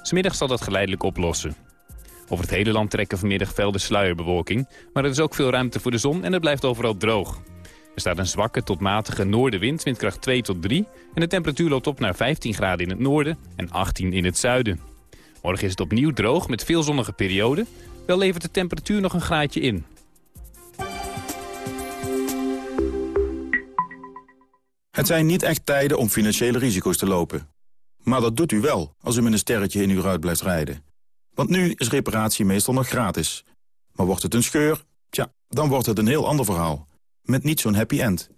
Smiddag zal dat geleidelijk oplossen. Over het hele land trekken vanmiddag velden sluierbewolking. Maar er is ook veel ruimte voor de zon en het blijft overal droog. Er staat een zwakke tot matige noordenwind, windkracht 2 tot 3. En de temperatuur loopt op naar 15 graden in het noorden en 18 in het zuiden. Morgen is het opnieuw droog met veel zonnige perioden. Wel levert de temperatuur nog een graadje in. Het zijn niet echt tijden om financiële risico's te lopen. Maar dat doet u wel als u met een sterretje in uw ruit blijft rijden. Want nu is reparatie meestal nog gratis. Maar wordt het een scheur? Tja, dan wordt het een heel ander verhaal. Met niet zo'n happy end.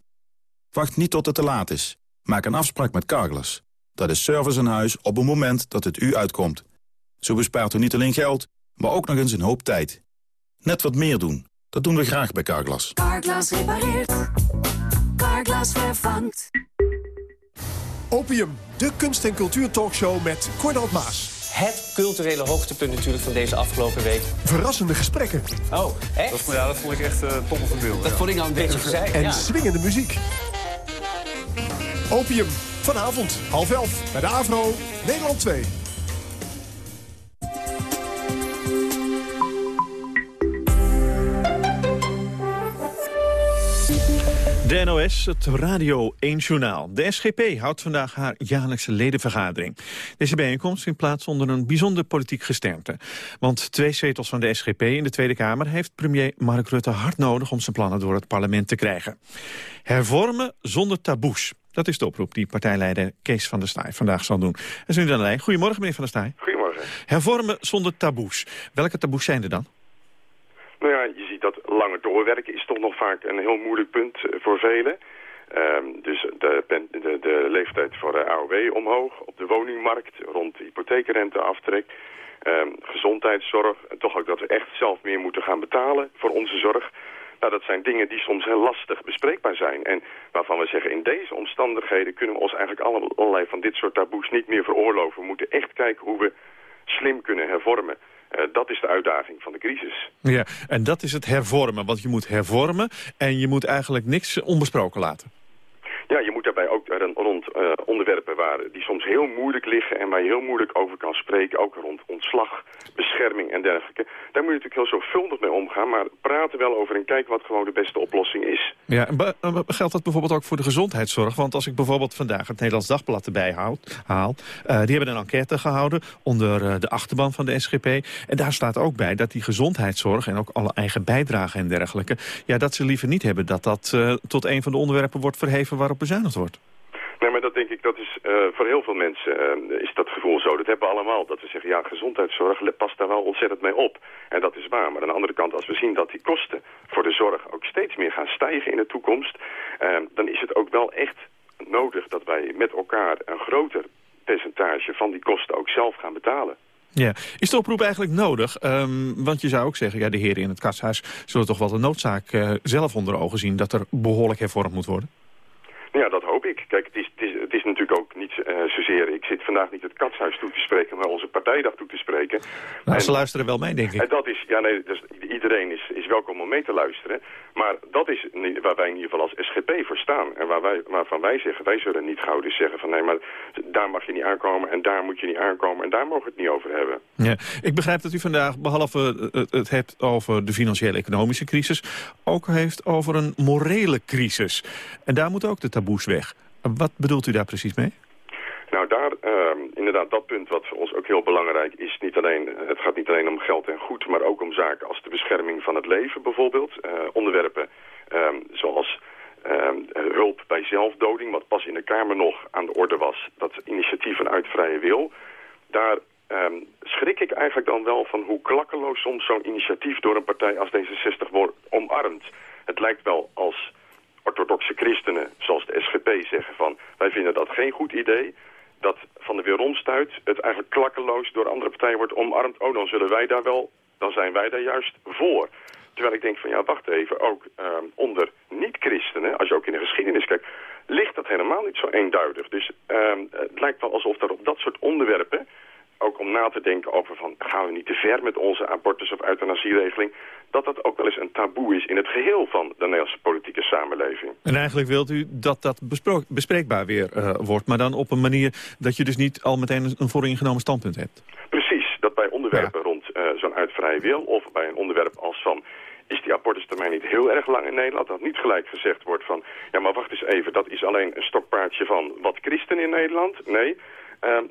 Wacht niet tot het te laat is. Maak een afspraak met Carglass. Dat is service in huis op het moment dat het u uitkomt. Zo bespaart u niet alleen geld, maar ook nog eens een hoop tijd. Net wat meer doen. Dat doen we graag bij Carglass. Carglass repareert. Carglass vervangt. Opium, de kunst- en cultuurtalkshow met Cornald Maas. Het culturele hoogtepunt natuurlijk van deze afgelopen week. Verrassende gesprekken. Oh, echt? Dat, ja, dat vond ik echt uh, top of de Dat vond ik nou een beetje gezegd. En ja. swingende muziek. Opium, vanavond, half elf, bij de AVRO, Nederland 2. De NOS, het Radio 1 Journaal. De SGP houdt vandaag haar jaarlijkse ledenvergadering. Deze bijeenkomst vindt plaats onder een bijzonder politiek gesternte. Want twee zetels van de SGP in de Tweede Kamer... heeft premier Mark Rutte hard nodig om zijn plannen door het parlement te krijgen. Hervormen zonder taboes. Dat is de oproep die partijleider Kees van der Staaij vandaag zal doen. En is nu aan de lijn. Goedemorgen, meneer van der Staaij. Goedemorgen. Hervormen zonder taboes. Welke taboes zijn er dan? Nou ja, langer doorwerken is toch nog vaak een heel moeilijk punt eh, voor velen. Ehm, dus de, de, de, leeftijd voor de AOW omhoog, op de woningmarkt, rond de hypotheekrenteaftrek, ehm, gezondheidszorg. En toch ook dat we echt zelf meer moeten gaan betalen voor onze zorg. Nou, dat zijn dingen die soms heel lastig bespreekbaar zijn. En waarvan we zeggen, in deze omstandigheden kunnen we ons eigenlijk allerlei van dit soort taboes niet meer veroorloven. We moeten echt kijken hoe we slim kunnen hervormen. Uh, dat is de uitdaging van de crisis. Ja, en dat is het hervormen. Want je moet hervormen en je moet eigenlijk niks onbesproken laten. Ja, je moet uh, onderwerpen waar, die soms heel moeilijk liggen... en waar je heel moeilijk over kan spreken, ook rond ontslag, bescherming en dergelijke. Daar moet je natuurlijk heel zorgvuldig mee omgaan... maar praten wel over en kijken wat gewoon de beste oplossing is. Ja, geldt dat bijvoorbeeld ook voor de gezondheidszorg? Want als ik bijvoorbeeld vandaag het Nederlands Dagblad erbij haal... Uh, die hebben een enquête gehouden onder uh, de achterban van de SGP... en daar staat ook bij dat die gezondheidszorg en ook alle eigen bijdragen en dergelijke... ja, dat ze liever niet hebben dat dat tot een van de onderwerpen wordt verheven waarop bezuinigd wordt. Nee, maar dat denk ik, dat is uh, voor heel veel mensen uh, is dat gevoel zo. Dat hebben we allemaal. Dat we zeggen, ja, gezondheidszorg past daar wel ontzettend mee op. En dat is waar. Maar aan de andere kant, als we zien dat die kosten voor de zorg ook steeds meer gaan stijgen in de toekomst... Uh, dan is het ook wel echt nodig dat wij met elkaar een groter percentage van die kosten ook zelf gaan betalen. Ja. Is de oproep eigenlijk nodig? Um, want je zou ook zeggen, ja, de heren in het kasthuis zullen toch wel de noodzaak zelf onder ogen zien dat er behoorlijk hervormd moet worden? Ja, dat hoop ik. Kijk, het is, het is, het is natuurlijk ook niet uh, zozeer... Ik zit vandaag niet het katshuis toe te spreken, maar onze partijdag toe te spreken. Nou, en, ze luisteren wel mee, denk ik. En dat is, ja nee, dus iedereen is, is welkom om mee te luisteren. Maar dat is waar wij in ieder geval als SGP voor staan. En waar wij, waarvan wij zeggen, wij zullen niet gauw dus zeggen van... nee, maar daar mag je niet aankomen en daar moet je niet aankomen... en daar mogen we het niet over hebben. Ja, ik begrijp dat u vandaag, behalve het, het hebt over de financiële economische crisis... ook heeft over een morele crisis. En daar moet ook de taboes weg. Wat bedoelt u daar precies mee? Inderdaad, dat punt wat voor ons ook heel belangrijk is, niet alleen, het gaat niet alleen om geld en goed, maar ook om zaken als de bescherming van het leven bijvoorbeeld. Uh, onderwerpen um, zoals um, hulp bij zelfdoding, wat pas in de Kamer nog aan de orde was, dat initiatieven uit vrije wil. Daar um, schrik ik eigenlijk dan wel van hoe klakkeloos soms zo'n initiatief door een partij als D66 wordt omarmd. Het lijkt wel als orthodoxe christenen, zoals de SGP, zeggen van... wij vinden dat geen goed idee, dat van de weeromstuit het eigenlijk klakkeloos door andere partijen wordt omarmd. Oh, dan zullen wij daar wel, dan zijn wij daar juist voor. Terwijl ik denk van, ja, wacht even, ook um, onder niet-christenen, als je ook in de geschiedenis kijkt, ligt dat helemaal niet zo eenduidig. Dus um, het lijkt wel alsof er op dat soort onderwerpen om na te denken over van... gaan we niet te ver met onze abortus- of euthanasieregeling... dat dat ook wel eens een taboe is in het geheel van de Nederlandse politieke samenleving. En eigenlijk wilt u dat dat bespreekbaar weer uh, wordt... maar dan op een manier dat je dus niet al meteen een vooringenomen standpunt hebt? Precies, dat bij onderwerpen ja. rond uh, zo'n uitvrije wil... of bij een onderwerp als van is die abortustermijn niet heel erg lang in Nederland. Dat niet gelijk gezegd wordt van, ja maar wacht eens even, dat is alleen een stokpaardje van wat christen in Nederland. Nee,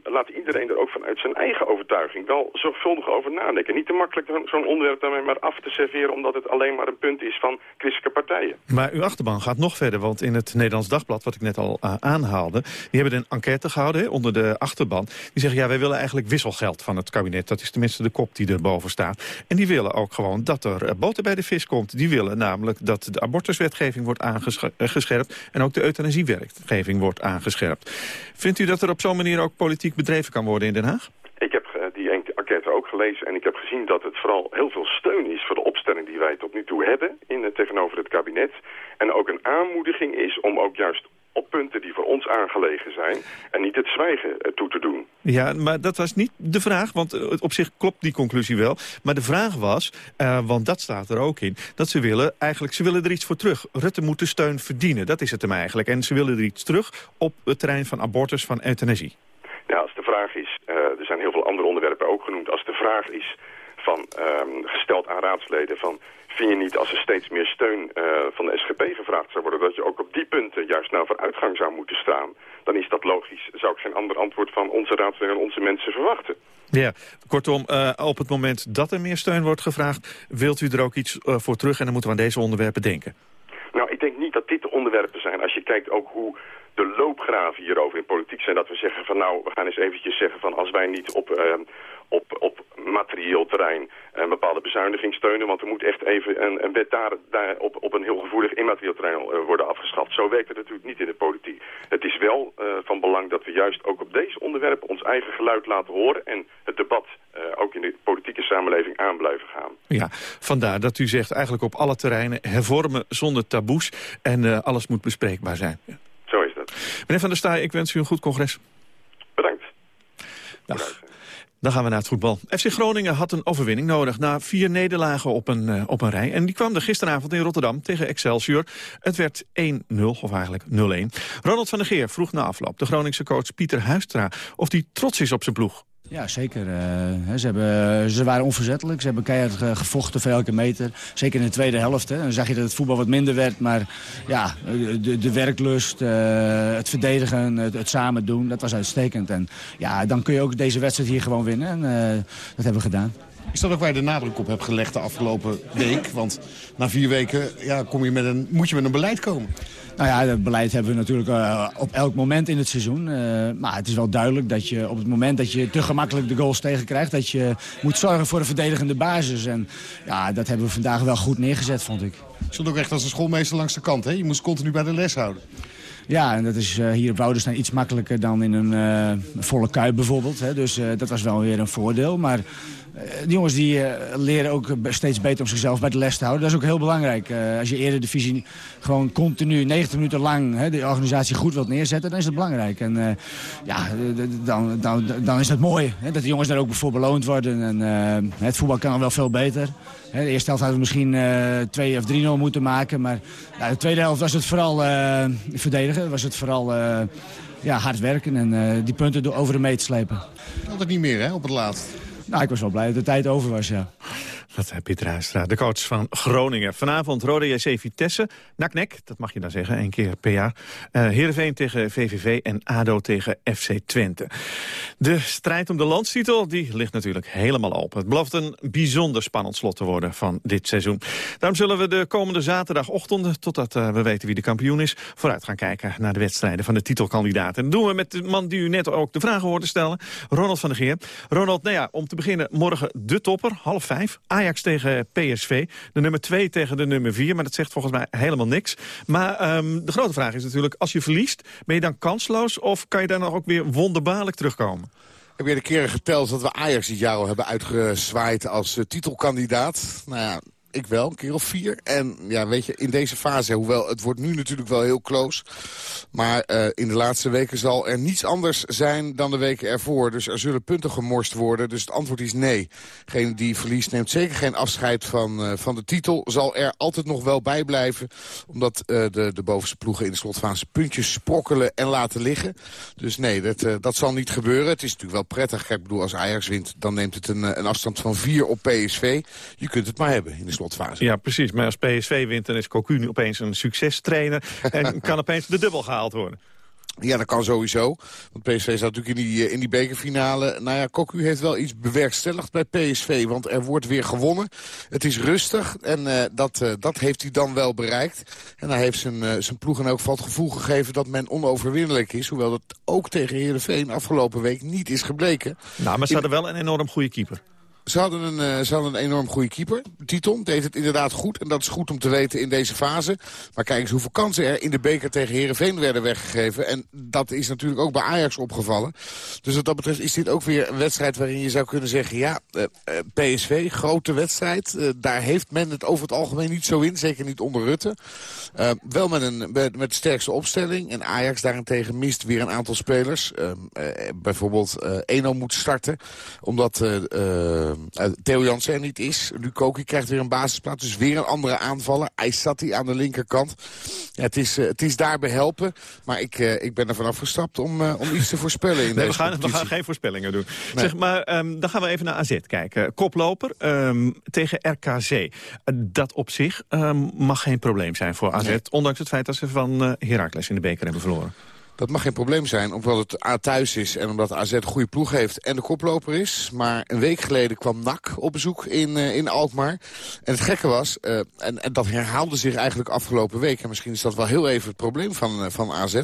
laat iedereen er ook vanuit zijn eigen overtuiging wel zorgvuldig over nadenken. Niet te makkelijk zo'n onderwerp daarmee maar af te serveren... omdat het alleen maar een punt is van christelijke partijen. Maar uw achterban gaat nog verder, want in het Nederlands Dagblad... wat ik net al uh, aanhaalde, die hebben een enquête gehouden onder de achterban. Die zeggen, ja, wij willen eigenlijk wisselgeld van het kabinet. Dat is tenminste de kop die erboven staat. En die willen ook gewoon dat er uh, boter bij de vis komt. Die willen namelijk dat de abortuswetgeving wordt aangescherpt... en ook de euthanasiewetgeving wordt aangescherpt. Vindt u dat er op zo'n manier ook politiek bedreven kan worden in Den Haag? Ik heb uh, die enquête ook gelezen en ik heb gezien dat het vooral heel veel steun is voor de opstelling die wij tot nu toe hebben in, tegenover het kabinet. En ook een aanmoediging is om ook juist op punten die voor ons aangelegen zijn en niet het zwijgen uh, toe te doen. Ja, maar dat was niet de vraag, want uh, op zich klopt die conclusie wel. Maar de vraag was, uh, want dat staat er ook in, dat ze willen eigenlijk, ze willen er iets voor terug. Rutte moet de steun verdienen, dat is het hem eigenlijk. En ze willen er iets terug op het terrein van abortus, van euthanasie. Vraag is, uh, er zijn heel veel andere onderwerpen ook genoemd. Als de vraag is van ehm, gesteld aan raadsleden van... Vind je niet als er steeds meer steun uh, van de SGP gevraagd zou worden... dat je ook op die punten juist naar vooruitgang zou moeten staan... dan is dat logisch. Zou ik geen ander antwoord van onze raadsleden en onze mensen verwachten. Ja, kortom, uh, op het moment dat er meer steun wordt gevraagd... wilt u er ook iets uh, voor terug en dan moeten we aan deze onderwerpen denken. Nou, ik denk niet dat dit de onderwerpen zijn. Als je kijkt ook hoe de loopgraven hierover in politiek zijn... dat we zeggen van nou, we gaan eens eventjes zeggen van... als wij niet op, uh, op, op materieel terrein een bepaalde bezuiniging steunen... want er moet echt even een, een wet daar, daar op, op een heel gevoelig immaterieel terrein uh, worden afgeschaft. Zo werkt het natuurlijk niet in de politiek. Het is wel uh, van belang dat we juist ook op deze onderwerpen ons eigen geluid laten horen... en het debat ook in de politieke samenleving aan blijven gaan. Ja, vandaar dat u zegt eigenlijk op alle terreinen hervormen zonder taboes... en alles moet bespreekbaar zijn. Meneer Van der Staaij, ik wens u een goed congres. Bedankt. Dag. Dan gaan we naar het voetbal. FC Groningen had een overwinning nodig na vier nederlagen op een, uh, op een rij. En die kwam er gisteravond in Rotterdam tegen Excelsior. Het werd 1-0, of eigenlijk 0-1. Ronald van der Geer vroeg na afloop de Groningse coach Pieter Huistra... of hij trots is op zijn ploeg. Ja, zeker. Uh, ze, hebben, ze waren onverzettelijk. Ze hebben keihard gevochten voor elke meter. Zeker in de tweede helft. Hè. Dan zag je dat het voetbal wat minder werd. Maar ja, de, de werklust, uh, het verdedigen, het, samen doen, dat was uitstekend. En ja, dan kun je ook deze wedstrijd hier gewoon winnen. En uh, dat hebben we gedaan. Is dat ook waar je de nadruk op hebt gelegd de afgelopen week? Want na vier weken ja, kom je met een, moet je met een beleid komen. Nou ja, dat beleid hebben we natuurlijk uh, op elk moment in het seizoen. Uh, maar het is wel duidelijk dat je op het moment dat je te gemakkelijk de goals tegenkrijgt... dat je moet zorgen voor een verdedigende basis. En ja, dat hebben we vandaag wel goed neergezet, vond ik. Je stond ook echt als een schoolmeester langs de kant, hè? Je moest continu bij de les houden. Ja, en dat is uh, hier op Woudenstein iets makkelijker dan in een volle kuip bijvoorbeeld. Hè. Dus dat was wel weer een voordeel. Maar de jongens die leren ook steeds beter om zichzelf bij de les te houden. Dat is ook heel belangrijk. als je eerder divisie gewoon continu 90 minuten lang hè, de organisatie goed wilt neerzetten, dan is dat belangrijk. En ja, dan, dan, dan is dat mooi. Hè, dat de jongens daar ook voor beloond worden. En het voetbal kan al wel veel beter. Hè, de eerste helft hadden we misschien 2 of 3-0 moeten maken. Maar de tweede helft was het vooral verdedigen. Was het vooral ja, hard werken en die punten over de meet slepen. Altijd niet meer hè, op het laatst. Nou, ik was wel blij dat de tijd over was, ja. Dat Pieter Huistra, de coach van Groningen. Vanavond Rode JC Vitesse, nak-nek, dat mag je dan zeggen, één keer per jaar. Uh, Heerenveen tegen VVV en ADO tegen FC Twente. De strijd om de landstitel, die ligt natuurlijk helemaal open. Het belooft een bijzonder spannend slot te worden van dit seizoen. Daarom zullen we de komende zaterdagochtend, totdat uh, we weten wie de kampioen is... vooruit gaan kijken naar de wedstrijden van de titelkandidaten. En dat doen we met de man die u net ook de vragen hoorde stellen, Ronald van der Geer. Ronald, nou ja, om te beginnen morgen de topper, half vijf. Ajax tegen PSV. De nummer 2 tegen de nummer 4. Maar dat zegt volgens mij helemaal niks. Maar um, de grote vraag is natuurlijk, als je verliest... ben je dan kansloos of kan je dan ook weer wonderbaarlijk terugkomen? Heb weer de keren geteld dat we Ajax dit jaar al hebben uitgezwaaid als uh, titelkandidaat. Nou ja, ik wel, een keer of vier. En ja, weet je, in deze fase, hoewel het wordt nu natuurlijk wel heel close... maar uh, in de laatste weken zal er niets anders zijn dan de weken ervoor. Dus er zullen punten gemorst worden. Dus het antwoord is nee. Degene die verliest neemt zeker geen afscheid van, uh, van de titel. Zal er altijd nog wel bij blijven. Omdat uh, de, de bovenste ploegen in de slotfase puntjes sprokkelen en laten liggen. Dus nee, dat, dat zal niet gebeuren. Het is natuurlijk wel prettig. Ik bedoel, als Ajax wint, dan neemt het een, een afstand van vier op PSV. Je kunt het maar hebben in de slotfase. Ja, precies. Maar als PSV wint, dan is Cocu nu opeens een succestrainer... en kan opeens de dubbel gehaald worden. Ja, dat kan sowieso. Want PSV staat natuurlijk in die, in die bekerfinale. Nou ja, Cocu heeft wel iets bewerkstelligd bij PSV. Want er wordt weer gewonnen. Het is rustig. En uh, dat, uh, dat heeft hij dan wel bereikt. En hij heeft zijn, uh, zijn ploeg in elk geval het gevoel gegeven dat men onoverwinnelijk is. Hoewel dat ook tegen Heerenveen afgelopen week niet is gebleken. Nou, maar ze hadden wel een enorm goede keeper. Ze hadden, een, hadden een enorm goede keeper. Titon deed het inderdaad goed. En dat is goed om te weten in deze fase. Maar kijk eens hoeveel kansen er in de beker tegen Herenveen werden weggegeven. En dat is natuurlijk ook bij Ajax opgevallen. Dus wat dat betreft is dit ook weer een wedstrijd waarin je zou kunnen zeggen... ja, uh, uh, PSV, grote wedstrijd. daar heeft men het over het algemeen niet zo in. Zeker niet onder Rutte. wel met, een, met, de sterkste opstelling. En Ajax daarentegen mist weer een aantal spelers. bijvoorbeeld Eno moet starten. Omdat... uh, Theo Jansen niet is. Lukoki krijgt weer een basisplaats. Dus weer een andere aanvaller. Aysati aan de linkerkant. Ja, het, is, het is daarbij helpen. Maar ik, ik ben er vanaf gestapt om, om iets te voorspellen. In nee, deze we, gaan, we gaan geen voorspellingen doen. Zeg maar, um, dan gaan we even naar AZ kijken. Koploper um, tegen RKC. dat op zich um, mag geen probleem zijn voor AZ. Ondanks het feit dat ze van uh, Heracles in de beker hebben verloren. Dat mag geen probleem zijn, omdat het A thuis is en omdat AZ een goede ploeg heeft en de koploper is. Maar een week geleden kwam NAC op bezoek in, uh, in Alkmaar. En het gekke was, uh, en, en, dat herhaalde zich eigenlijk afgelopen week... en misschien is dat wel heel even het probleem van, uh, van AZ...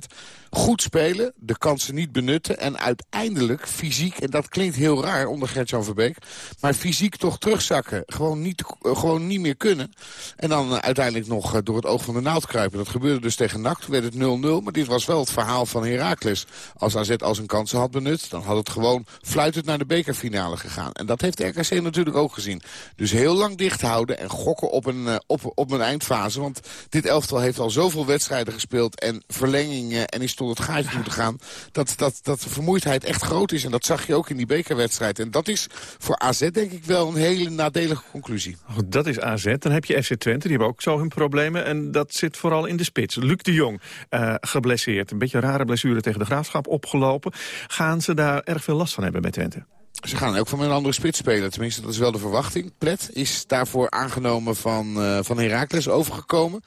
goed spelen, de kansen niet benutten en uiteindelijk fysiek... en dat klinkt heel raar onder Gert-Jan Verbeek... maar fysiek toch terugzakken, gewoon niet, gewoon niet meer kunnen. En dan uiteindelijk nog door het oog van de naald kruipen. Dat gebeurde dus tegen NAC, toen werd het 0-0, maar dit was wel het verhaal van Heracles. Als AZ al zijn kansen had benut, dan had het gewoon fluitend naar de bekerfinale gegaan. En dat heeft RKC natuurlijk ook gezien. Dus heel lang dicht houden en gokken op een, uh, op, op een eindfase. Want dit elftal heeft al zoveel wedstrijden gespeeld en verlengingen en is tot het gaatje moeten gaan. Dat, dat, dat de vermoeidheid echt groot is. En dat zag je ook in die bekerwedstrijd. En dat is voor AZ denk ik wel een hele nadelige conclusie. Dat is AZ. Dan heb je FC Twente, die hebben ook zo hun problemen. En dat zit vooral in de spits. Luc de Jong, uh, geblesseerd. Een beetje rare blessure tegen de Graafschap opgelopen. Gaan ze daar erg veel last van hebben bij Twente? Ze gaan ook van een andere spits spelen. Tenminste, dat is wel de verwachting. Plet is daarvoor aangenomen van, uh, van Heracles overgekomen.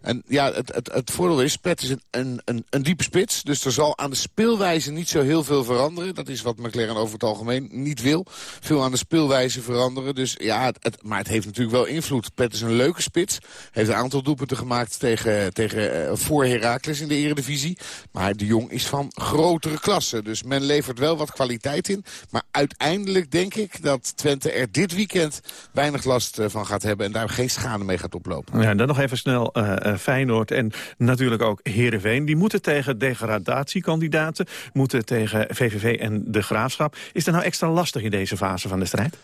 En ja, het, het, het voordeel is, Plet is een, een, een, diepe spits. Dus er zal aan de speelwijze niet zo heel veel veranderen. Dat is wat McLaren over het algemeen niet wil. Veel aan de speelwijze veranderen. Dus ja, het, maar het heeft natuurlijk wel invloed. Plet is een leuke spits. Heeft een aantal doelpunten gemaakt tegen, tegen, uh, voor Heracles in de eredivisie. Maar de Jong is van grotere klasse. Dus men levert wel wat kwaliteit in. Maar uit uiteindelijk denk ik dat Twente er dit weekend weinig last eh, van gaat hebben... en daar geen schade mee gaat oplopen. Ja, dan nog even snel uh, Feyenoord en natuurlijk ook Heerenveen. Die moeten tegen degradatiekandidaten, moeten tegen VVV en de Graafschap. Is dat nou extra lastig in deze fase van de strijd?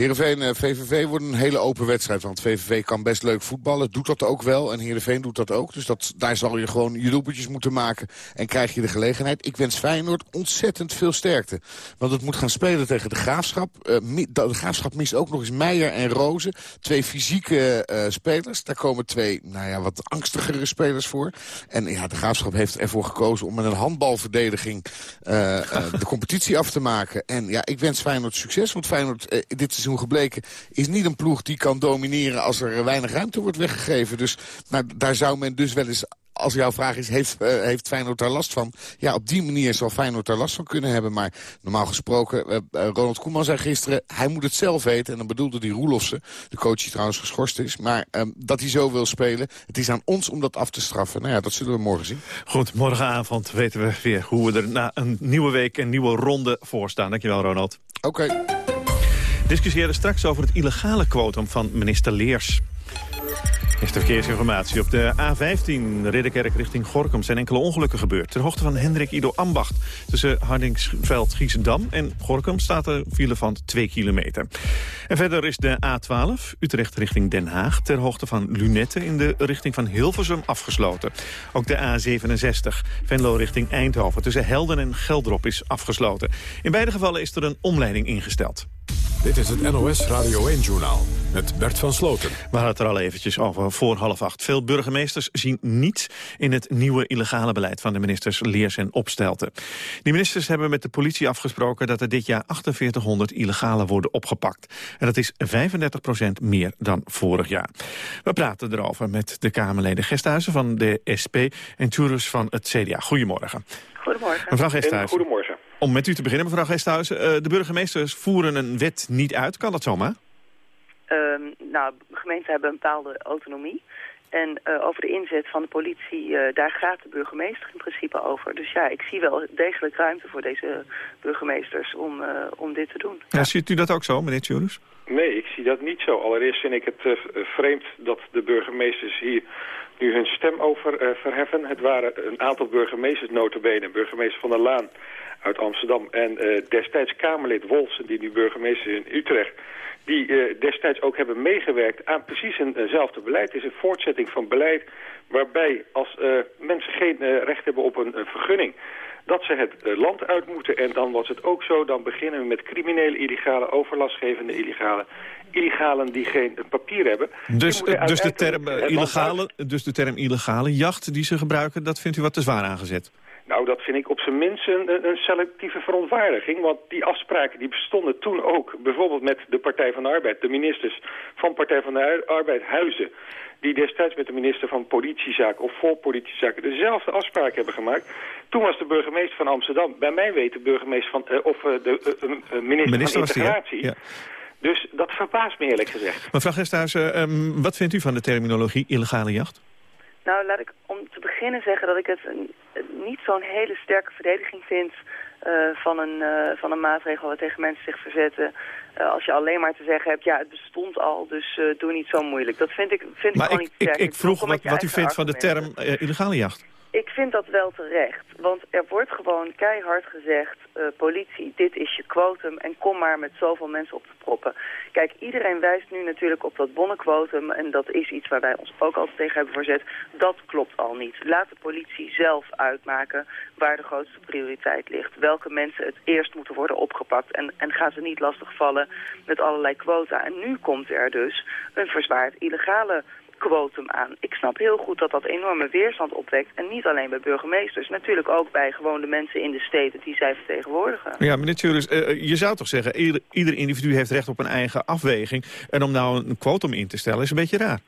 Heerenveen, VVV eh, wordt een hele open wedstrijd. Want VVV kan best leuk voetballen, doet dat ook wel. En Heerenveen doet dat ook. Dus dat, daar zal je gewoon je doelpuntjes moeten maken. En krijg je de gelegenheid. Ik wens Feyenoord ontzettend veel sterkte. Want het moet gaan spelen tegen de Graafschap. Uh, de Graafschap mist ook nog eens Meijer en Rozen. Twee fysieke uh, spelers. Daar komen twee, nou ja, wat angstigere spelers voor. En ja, de Graafschap heeft ervoor gekozen om met een handbalverdediging de competitie af te maken. En ja, ik wens Feyenoord succes. Want Feyenoord, dit seizoen gebleken... is niet een ploeg die kan domineren als er weinig ruimte wordt weggegeven. Dus nou, daar zou men dus wel eens als jouw vraag is, heeft, uh, heeft Feyenoord daar last van? Ja, op die manier zal Feyenoord daar last van kunnen hebben. Maar normaal gesproken, uh, Ronald Koeman zei gisteren... hij moet het zelf weten. En dan bedoelde die Roelofsen, de coach die trouwens geschorst is. Maar um, dat hij zo wil spelen, het is aan ons om dat af te straffen. Nou ja, dat zullen we morgen zien. Goed, morgenavond weten we weer hoe we er na een nieuwe week... een nieuwe ronde voor staan. Dankjewel, Ronald. Oké. Okay discussiëren straks over het illegale quotum van minister Leers. Eerste verkeersinformatie. Op de A15 Ridderkerk richting Gorkum zijn enkele ongelukken gebeurd. Ter hoogte van Hendrik Ido Ambacht. Tussen Hardingsveld, Giesendam en Gorkum staat er file van 2 kilometer. En verder is de A12 Utrecht richting Den Haag... ter hoogte van Lunette in de richting van Hilversum afgesloten. Ook de A67 Venlo richting Eindhoven tussen Helden en Geldrop is afgesloten. In beide gevallen is er een omleiding ingesteld. Dit is het NOS Radio 1-journaal met Bert van Sloten. We hadden het er al eventjes over voor half acht. Veel burgemeesters zien niets in het nieuwe illegale beleid... van de ministers Leers en Opstelten. Die ministers hebben met de politie afgesproken... dat er dit jaar 4800 illegale worden opgepakt. En dat is 35% meer dan vorig jaar. We praten erover met de Kamerleden Gesthuizen van de SP... en Tourus van het CDA. Goedemorgen. Goedemorgen. Mevrouw Gesthuizen. Goedemorgen. Om met u te beginnen, mevrouw Gesthuizen. Uh, de burgemeesters voeren een wet niet uit. Kan dat zomaar? Um, nou, gemeenten hebben een bepaalde autonomie. En uh, over de inzet van de politie, uh, daar gaat de burgemeester in principe over. Dus ja, ik zie wel degelijk ruimte voor deze burgemeesters om, uh, om dit te doen. Ja, ziet u dat ook zo, meneer Tjurus? Nee, ik zie dat niet zo. Allereerst vind ik het vreemd dat de burgemeesters hier nu hun stem over verheffen. Het waren een aantal burgemeesters, notabene, burgemeester Van der Laan uit Amsterdam... en destijds Kamerlid Wolfsen, die nu burgemeester is in Utrecht die uh, destijds ook hebben meegewerkt aan precies eenzelfde beleid. Het is een voortzetting van beleid waarbij als uh, mensen geen uh, recht hebben op een, een, vergunning dat ze het eh, land uit moeten. En dan was het ook zo, dan beginnen we met criminele illegale, overlastgevende illegale, illegalen die geen papier hebben. Dus, dus, de term, eh, illegale, dus de term illegale jacht die ze gebruiken... dat vindt u wat te zwaar aangezet? Nou, dat vind ik op zijn minst een, een selectieve verontwaardiging. Want die afspraken die bestonden toen ook, bijvoorbeeld met de Partij van de Arbeid... de ministers van Partij van de Arbeid, Huizen... die destijds met de minister van Politiezaken of voor Politiezaken... dezelfde afspraken hebben gemaakt. Toen was de burgemeester van Amsterdam, bij mij weten burgemeester van... eh, of eh, de eh, minister, Minister van was die, ja. Integratie. Dus dat verbaast me eerlijk gezegd. Mevrouw Gesthuizen, ehm, wat vindt u van de terminologie illegale jacht? Nou, laat ik om te beginnen zeggen dat ik het een- niet zo'n hele sterke verdediging vind eh, van, een, eh, van een maatregel waar tegen mensen zich verzetten. Eh, als je alleen maar te zeggen hebt, ja, het bestond al, dus doe niet zo moeilijk. Dat vind ik, vind ik gewoon ik, niet ik, sterk. ik vroeg Kom wat, wat u vindt van de term illegale jacht. Ik vind dat wel terecht, want er wordt gewoon keihard gezegd... eh, politie, dit is je quotum en kom maar met zoveel mensen op te proppen. Kijk, iedereen wijst nu natuurlijk op dat bonnenquotum... en dat is iets waar wij ons ook altijd tegen hebben verzet. Dat klopt al niet. Laat de politie zelf uitmaken waar de grootste prioriteit ligt. Welke mensen het eerst moeten worden opgepakt. En, en gaan ze niet lastigvallen met allerlei quota. En nu komt er dus een verzwaard illegale quotum aan. Ik snap heel goed dat dat enorme weerstand opwekt. En niet alleen bij burgemeesters. Natuurlijk ook bij gewoon de mensen in de steden die zij vertegenwoordigen. Ja, meneer Tjurus, eh, je zou toch zeggen... Ieder, ieder individu heeft recht op een eigen afweging. En om nou een quotum in te stellen is een beetje raar.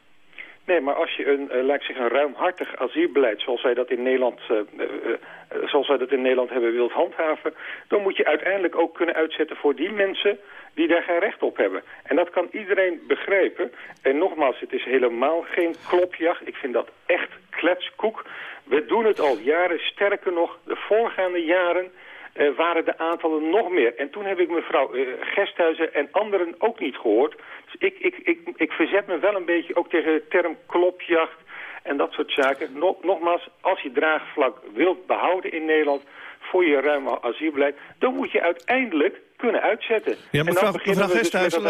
Nee, maar als je een, laat ik zeggen, een ruimhartig asielbeleid zoals wij dat in Nederland, eh, eh, zoals wij dat in Nederland hebben wilt handhaven, dan moet je uiteindelijk ook kunnen uitzetten voor die mensen die daar geen recht op hebben. En dat kan iedereen begrijpen. En nogmaals, het is helemaal geen klopjacht. Ik vind dat echt kletskoek. We doen het al jaren. Sterker nog, de voorgaande jaren eh, waren de aantallen nog meer. En toen heb ik mevrouw eh, Gesthuizen en anderen ook niet gehoord. Dus ik, ik, ik, ik verzet me wel een beetje ook tegen de term klopjacht en dat soort zaken. Nog, nogmaals, als je draagvlak wilt behouden in Nederland voor je ruime asielbeleid, dan moet je uiteindelijk kunnen uitzetten. Ja, mevrouw, mevrouw dus met Gesthuizen,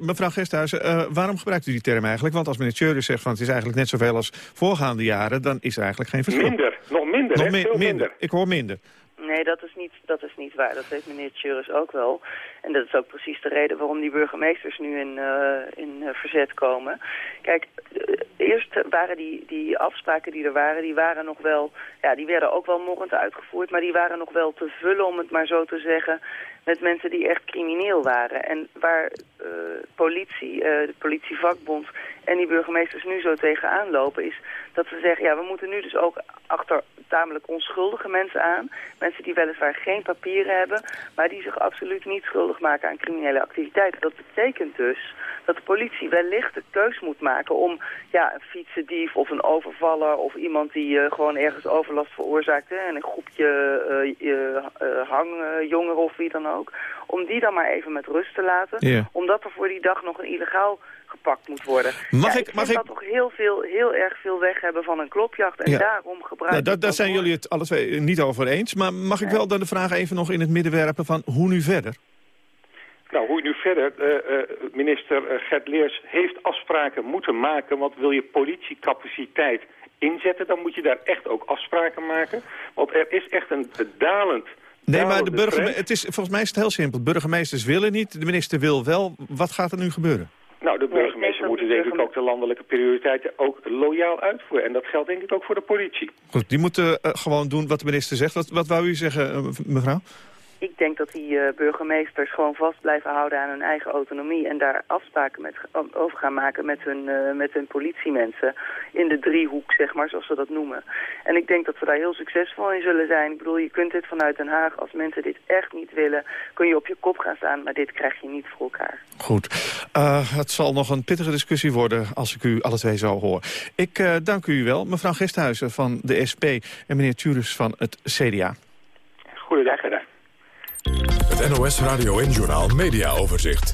mevrouw Gesthuizen eh, waarom gebruikt u die term eigenlijk? Want als meneer Tjurus zegt van het is eigenlijk net zoveel als voorgaande jaren... dan is er eigenlijk geen verschil. Minder, nog minder, Nog mi- minder. Ik hoor minder. Nee, dat is, niet, dat is niet waar. Dat weet meneer Tjurus ook wel. En dat is ook precies de reden waarom die burgemeesters nu in, eh, in eh, verzet komen. Kijk, eh, eerst waren die, die afspraken die er waren, die waren nog wel... Ja, die werden ook wel morgend uitgevoerd, maar die waren nog wel te vullen, om het maar zo te zeggen... met mensen die echt crimineel waren. En waar politie, de politievakbond en die burgemeesters nu zo tegenaan lopen... is dat ze zeggen, ja, we moeten nu dus ook achter tamelijk onschuldige mensen aan. Mensen die weliswaar geen papieren hebben, maar die zich absoluut niet schuldig maken aan criminele activiteiten. Dat betekent dus dat de politie wellicht de keus moet maken om ja, een fietsendief of een overvaller of iemand die eh, gewoon ergens overlast veroorzaakt hè, en een groepje eh, eh, eh, hangjongeren of wie dan ook, om die dan maar even met rust te laten, omdat er voor die dag nog een illegaal moet worden. Mag ja, ik- ik mag ik- dat toch heel, veel, heel erg veel weg hebben van een klopjacht en Ja. daarom gebruik Nou, dat, daar dat zijn jullie het alle twee niet over eens. Maar mag ik wel dan de vraag even nog in het midden werpen van hoe nu verder? Nou, hoe nu verder? Eh, eh, minister eh, Gert Leers heeft afspraken moeten maken. Want wil je politiecapaciteit inzetten, dan moet je daar echt ook afspraken maken. Want er is echt een dalend... Nee, maar de dalende burgeme- trend. het is, volgens mij is het heel simpel. Burgemeesters willen niet, de minister wil wel. Wat gaat er nu gebeuren? Nou, de burgemeester moeten denk ik ook de landelijke prioriteiten ook loyaal uitvoeren. En dat geldt denk ik ook voor de politie. Goed, die moeten eh, gewoon doen wat de minister zegt. Wat, wat wou u zeggen, eh, mevrouw? Ik denk dat die eh, burgemeesters gewoon vast blijven houden aan hun eigen autonomie... en daar afspraken met, over gaan maken met hun, eh, met hun politiemensen... in de driehoek, zeg maar, zoals ze dat noemen. En ik denk dat we daar heel succesvol in zullen zijn. Ik bedoel, je kunt dit vanuit Den Haag, als mensen dit echt niet willen... kun je op je kop gaan staan, maar dit krijg je niet voor elkaar. Goed. Eh, het zal nog een pittige discussie worden als ik u alle twee zo hoor. Ik eh, dank u wel, mevrouw Gesthuizen van de SP en meneer Turus van het CDA. Goedendag, gedaan. Het NOS Radio en Journaal Media Overzicht.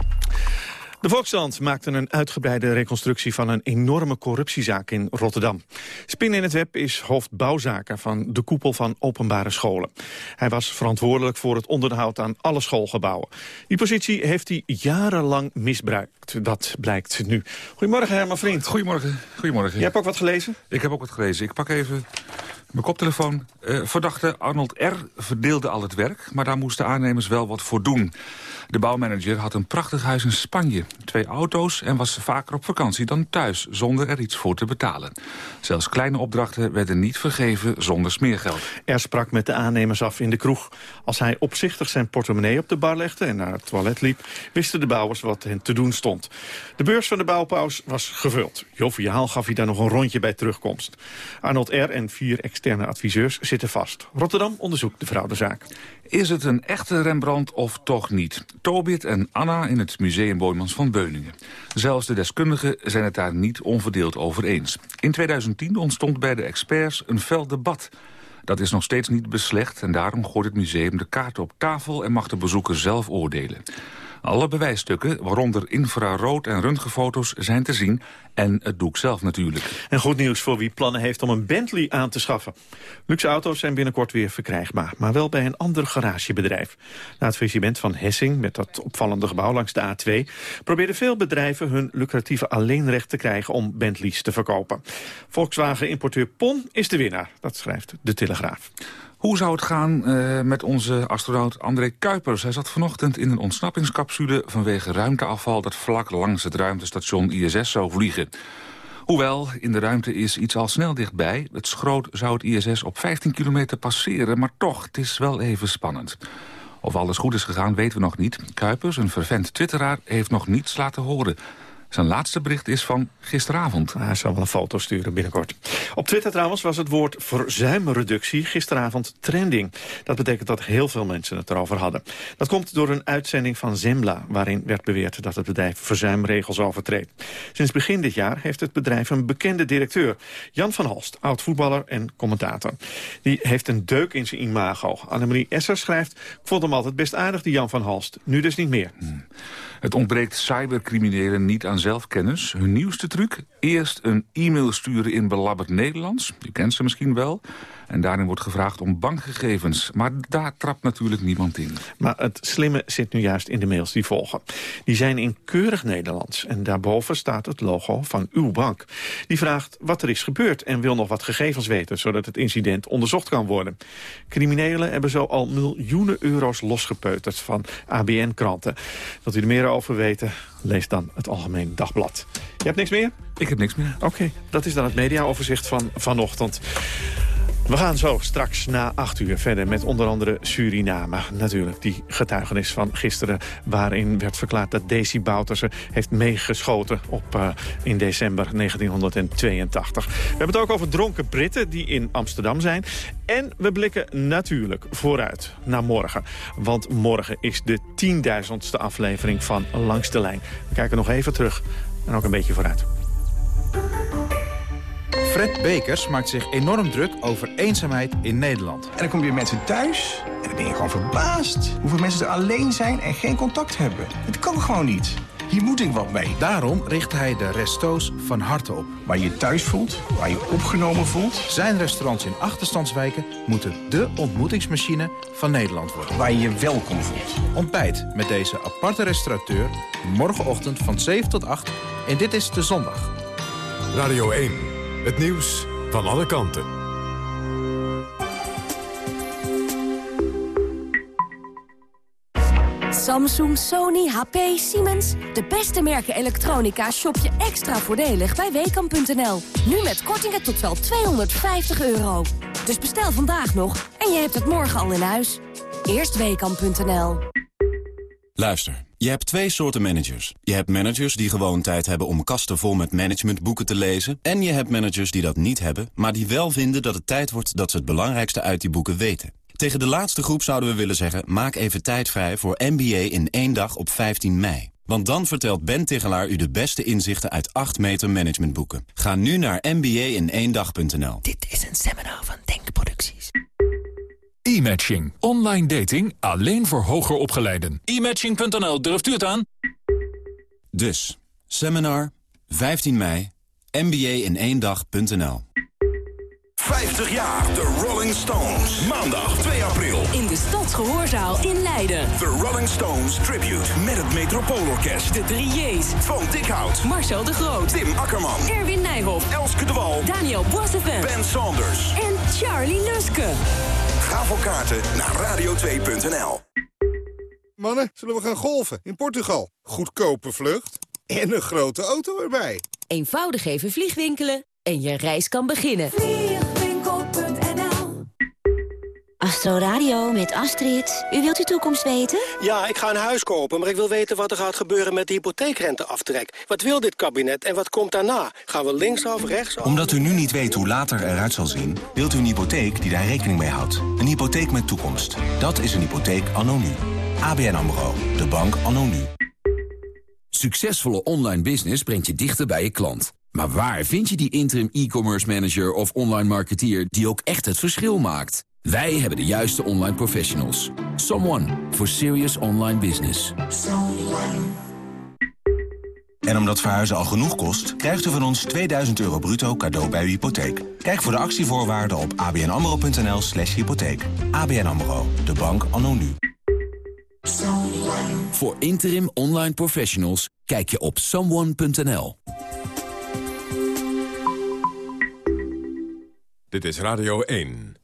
De Volkskrant maakte een uitgebreide reconstructie van een enorme corruptiezaak in Rotterdam. Spin in het web is hoofdbouwzaker van de koepel van openbare scholen. Hij was verantwoordelijk voor het onderhoud aan alle schoolgebouwen. Die positie heeft hij jarenlang misbruikt, dat blijkt nu. Goedemorgen Herman Vriend. Goedemorgen. Goedemorgen. Je hebt ook wat gelezen? Ik heb ook wat gelezen. Ik pak even Mijn koptelefoon. Uh, verdachte Arnold R. verdeelde al het werk, maar daar moesten aannemers wel wat voor doen. De bouwmanager had een prachtig huis in Spanje, twee auto's... en was vaker op vakantie dan thuis, zonder er iets voor te betalen. Zelfs kleine opdrachten werden niet vergeven zonder smeergeld. Er sprak met de aannemers af in de kroeg. Als hij opzichtig zijn portemonnee op de bar legde en naar het toilet liep... wisten de bouwers wat hen te doen stond. De beurs van de bouwpaus was gevuld. Joviaal gaf hij daar nog een rondje bij terugkomst. Arnold R. en vier externe adviseurs zitten vast. Rotterdam onderzoekt de fraudezaak. Is het een echte Rembrandt of toch niet? Tobit en Anna in het Museum Boymans van Beuningen. Zelfs de deskundigen zijn het daar niet onverdeeld over eens. In 2010 ontstond bij de experts een fel debat... Dat is nog steeds niet beslecht en daarom gooit het museum de kaarten op tafel... en mag de bezoeker zelf oordelen. Alle bewijsstukken, waaronder infrarood- en röntgenfoto's, zijn te zien. En het doek zelf natuurlijk. En goed nieuws voor wie plannen heeft om een Bentley aan te schaffen. Luxe auto's zijn binnenkort weer verkrijgbaar, maar wel bij een ander garagebedrijf. Na het faillissement van Hessing, met dat opvallende gebouw langs de A2... probeerden veel bedrijven hun lucratieve alleenrecht te krijgen om Bentleys te verkopen. Volkswagen-importeur PON is de winnaar, dat schrijft De Telegraaf. Hoe zou het gaan uh, met onze astronaut André Kuipers? Hij zat vanochtend in een ontsnappingscapsule vanwege ruimteafval... dat vlak langs het ruimtestation ISS zou vliegen. Hoewel, in de ruimte is iets al snel dichtbij. Het schroot zou het ISS op 15 kilometer passeren, maar toch, het is wel even spannend. Of alles goed is gegaan, weten we nog niet. Kuipers, een vervent twitteraar, heeft nog niets laten horen. Zijn laatste bericht is van gisteravond. Hij zal wel een foto sturen binnenkort. Op Twitter trouwens was het woord verzuimreductie gisteravond trending. Dat betekent dat heel veel mensen het erover hadden. Dat komt door een uitzending van Zembla... waarin werd beweerd dat het bedrijf verzuimregels overtreedt. Sinds begin dit jaar heeft het bedrijf een bekende directeur. Jan van Halst, oud-voetballer en commentator. Die heeft een deuk in zijn imago. Annemarie Esser schrijft... ik vond hem altijd best aardig, die Jan van Halst. Nu dus niet meer. Hmm. Het ontbreekt cybercriminelen niet aan zelfkennis. Hun nieuwste truc? Eerst een e-mail sturen in belabberd Nederlands. U kent ze misschien wel. En daarin wordt gevraagd om bankgegevens. Maar daar trapt natuurlijk niemand in. Maar het slimme zit nu juist in de mails die volgen. Die zijn in keurig Nederlands. En daarboven staat het logo van uw bank. Die vraagt wat er is gebeurd en wil nog wat gegevens weten... zodat het incident onderzocht kan worden. Criminelen hebben zo al miljoenen euro's losgepeuterd van ABN-kranten. Wilt u er meer over weten? Lees dan het Algemeen Dagblad. Je hebt niks meer? Ik heb niks meer. Oké, dat is dan het mediaoverzicht van vanochtend. We gaan zo straks na acht uur verder met onder andere Suriname. Natuurlijk, die getuigenis van gisteren... waarin werd verklaard dat Desi Bouterse heeft meegeschoten op, uh, in december 1982. We hebben het ook over dronken Britten die in Amsterdam zijn. En we blikken natuurlijk vooruit naar morgen. Want morgen is de tienduizendste aflevering van Langs de Lijn. We kijken nog even terug en ook een beetje vooruit. Fred Bekers maakt zich enorm druk over eenzaamheid in Nederland. En dan kom je mensen thuis en dan ben je gewoon verbaasd. Hoeveel mensen er alleen zijn en geen contact hebben. Het kan gewoon niet. Hier moet ik wat mee. Daarom richt hij de resto's van harte op. Waar je thuis voelt, waar je opgenomen voelt. Zijn restaurants in achterstandswijken moeten de ontmoetingsmachine van Nederland worden. Waar je je welkom voelt. Ontbijt met deze aparte restaurateur morgenochtend van 7 tot 8. En dit is de zondag. Radio 1. Het nieuws van alle kanten. Samsung, Sony, HP, Siemens. De beste merken elektronica shop je extra voordelig bij Weekamp.nl. Nu met kortingen tot wel 250 euro. Dus bestel vandaag nog en je hebt het morgen al in huis. Eerst Weekamp.nl. Luister, je hebt twee soorten managers. Je hebt managers die gewoon tijd hebben om kasten vol met managementboeken te lezen. En je hebt managers die dat niet hebben, maar die wel vinden dat het tijd wordt dat ze het belangrijkste uit die boeken weten. Tegen de laatste groep zouden we willen zeggen, maak even tijd vrij voor MBA in één dag op 15 mei. Want dan vertelt Ben Tigelaar u de beste inzichten uit 8 meter managementboeken. Ga nu naar mba. Dit is een seminar van Denkproducties. E-matching. Online dating alleen voor hoger opgeleiden. E-matching.nl, durft u het aan? Dus, seminar, 15 mei, mba in één dag.nl. 50 jaar The Rolling Stones. Maandag 2 april. In de Stadsgehoorzaal in Leiden. The Rolling Stones Tribute. Met het Metropoolorkest. De drie J's. Van Dikhout. Marcel de Groot. Tim Akkerman. Erwin Nijhoff. Elske de Wal. Daniel Boissevin. Ben Saunders. En Charlie Luske. Ga voor kaarten naar radio2.nl. Mannen, zullen we gaan golfen in Portugal? Goedkope vlucht en een grote auto erbij. Eenvoudig even vliegwinkelen en je reis kan beginnen. Astro Radio met Astrid. U wilt uw toekomst weten? Ja, ik ga een huis kopen, maar ik wil weten wat er gaat gebeuren met de hypotheekrenteaftrek. Wat wil dit kabinet en wat komt daarna? Gaan we linksaf, rechtsaf? Omdat u nu niet weet hoe later eruit zal zien... wilt u een hypotheek die daar rekening mee houdt. Een hypotheek met toekomst. Dat is een hypotheek anno nu. ABN AMRO. De bank anno nu. Succesvolle online business brengt je dichter bij je klant. Maar waar vind je die interim e-commerce manager of online marketeer... die ook echt het verschil maakt? Wij hebben de juiste online professionals. Someone for serious online business. En omdat verhuizen al genoeg kost... krijgt u van ons 2000 euro bruto cadeau bij uw hypotheek. Kijk voor de actievoorwaarden op abnamro.nl slash hypotheek. ABN AMRO. De bank anno nu. Voor interim online professionals kijk je op someone.nl. Dit is Radio 1.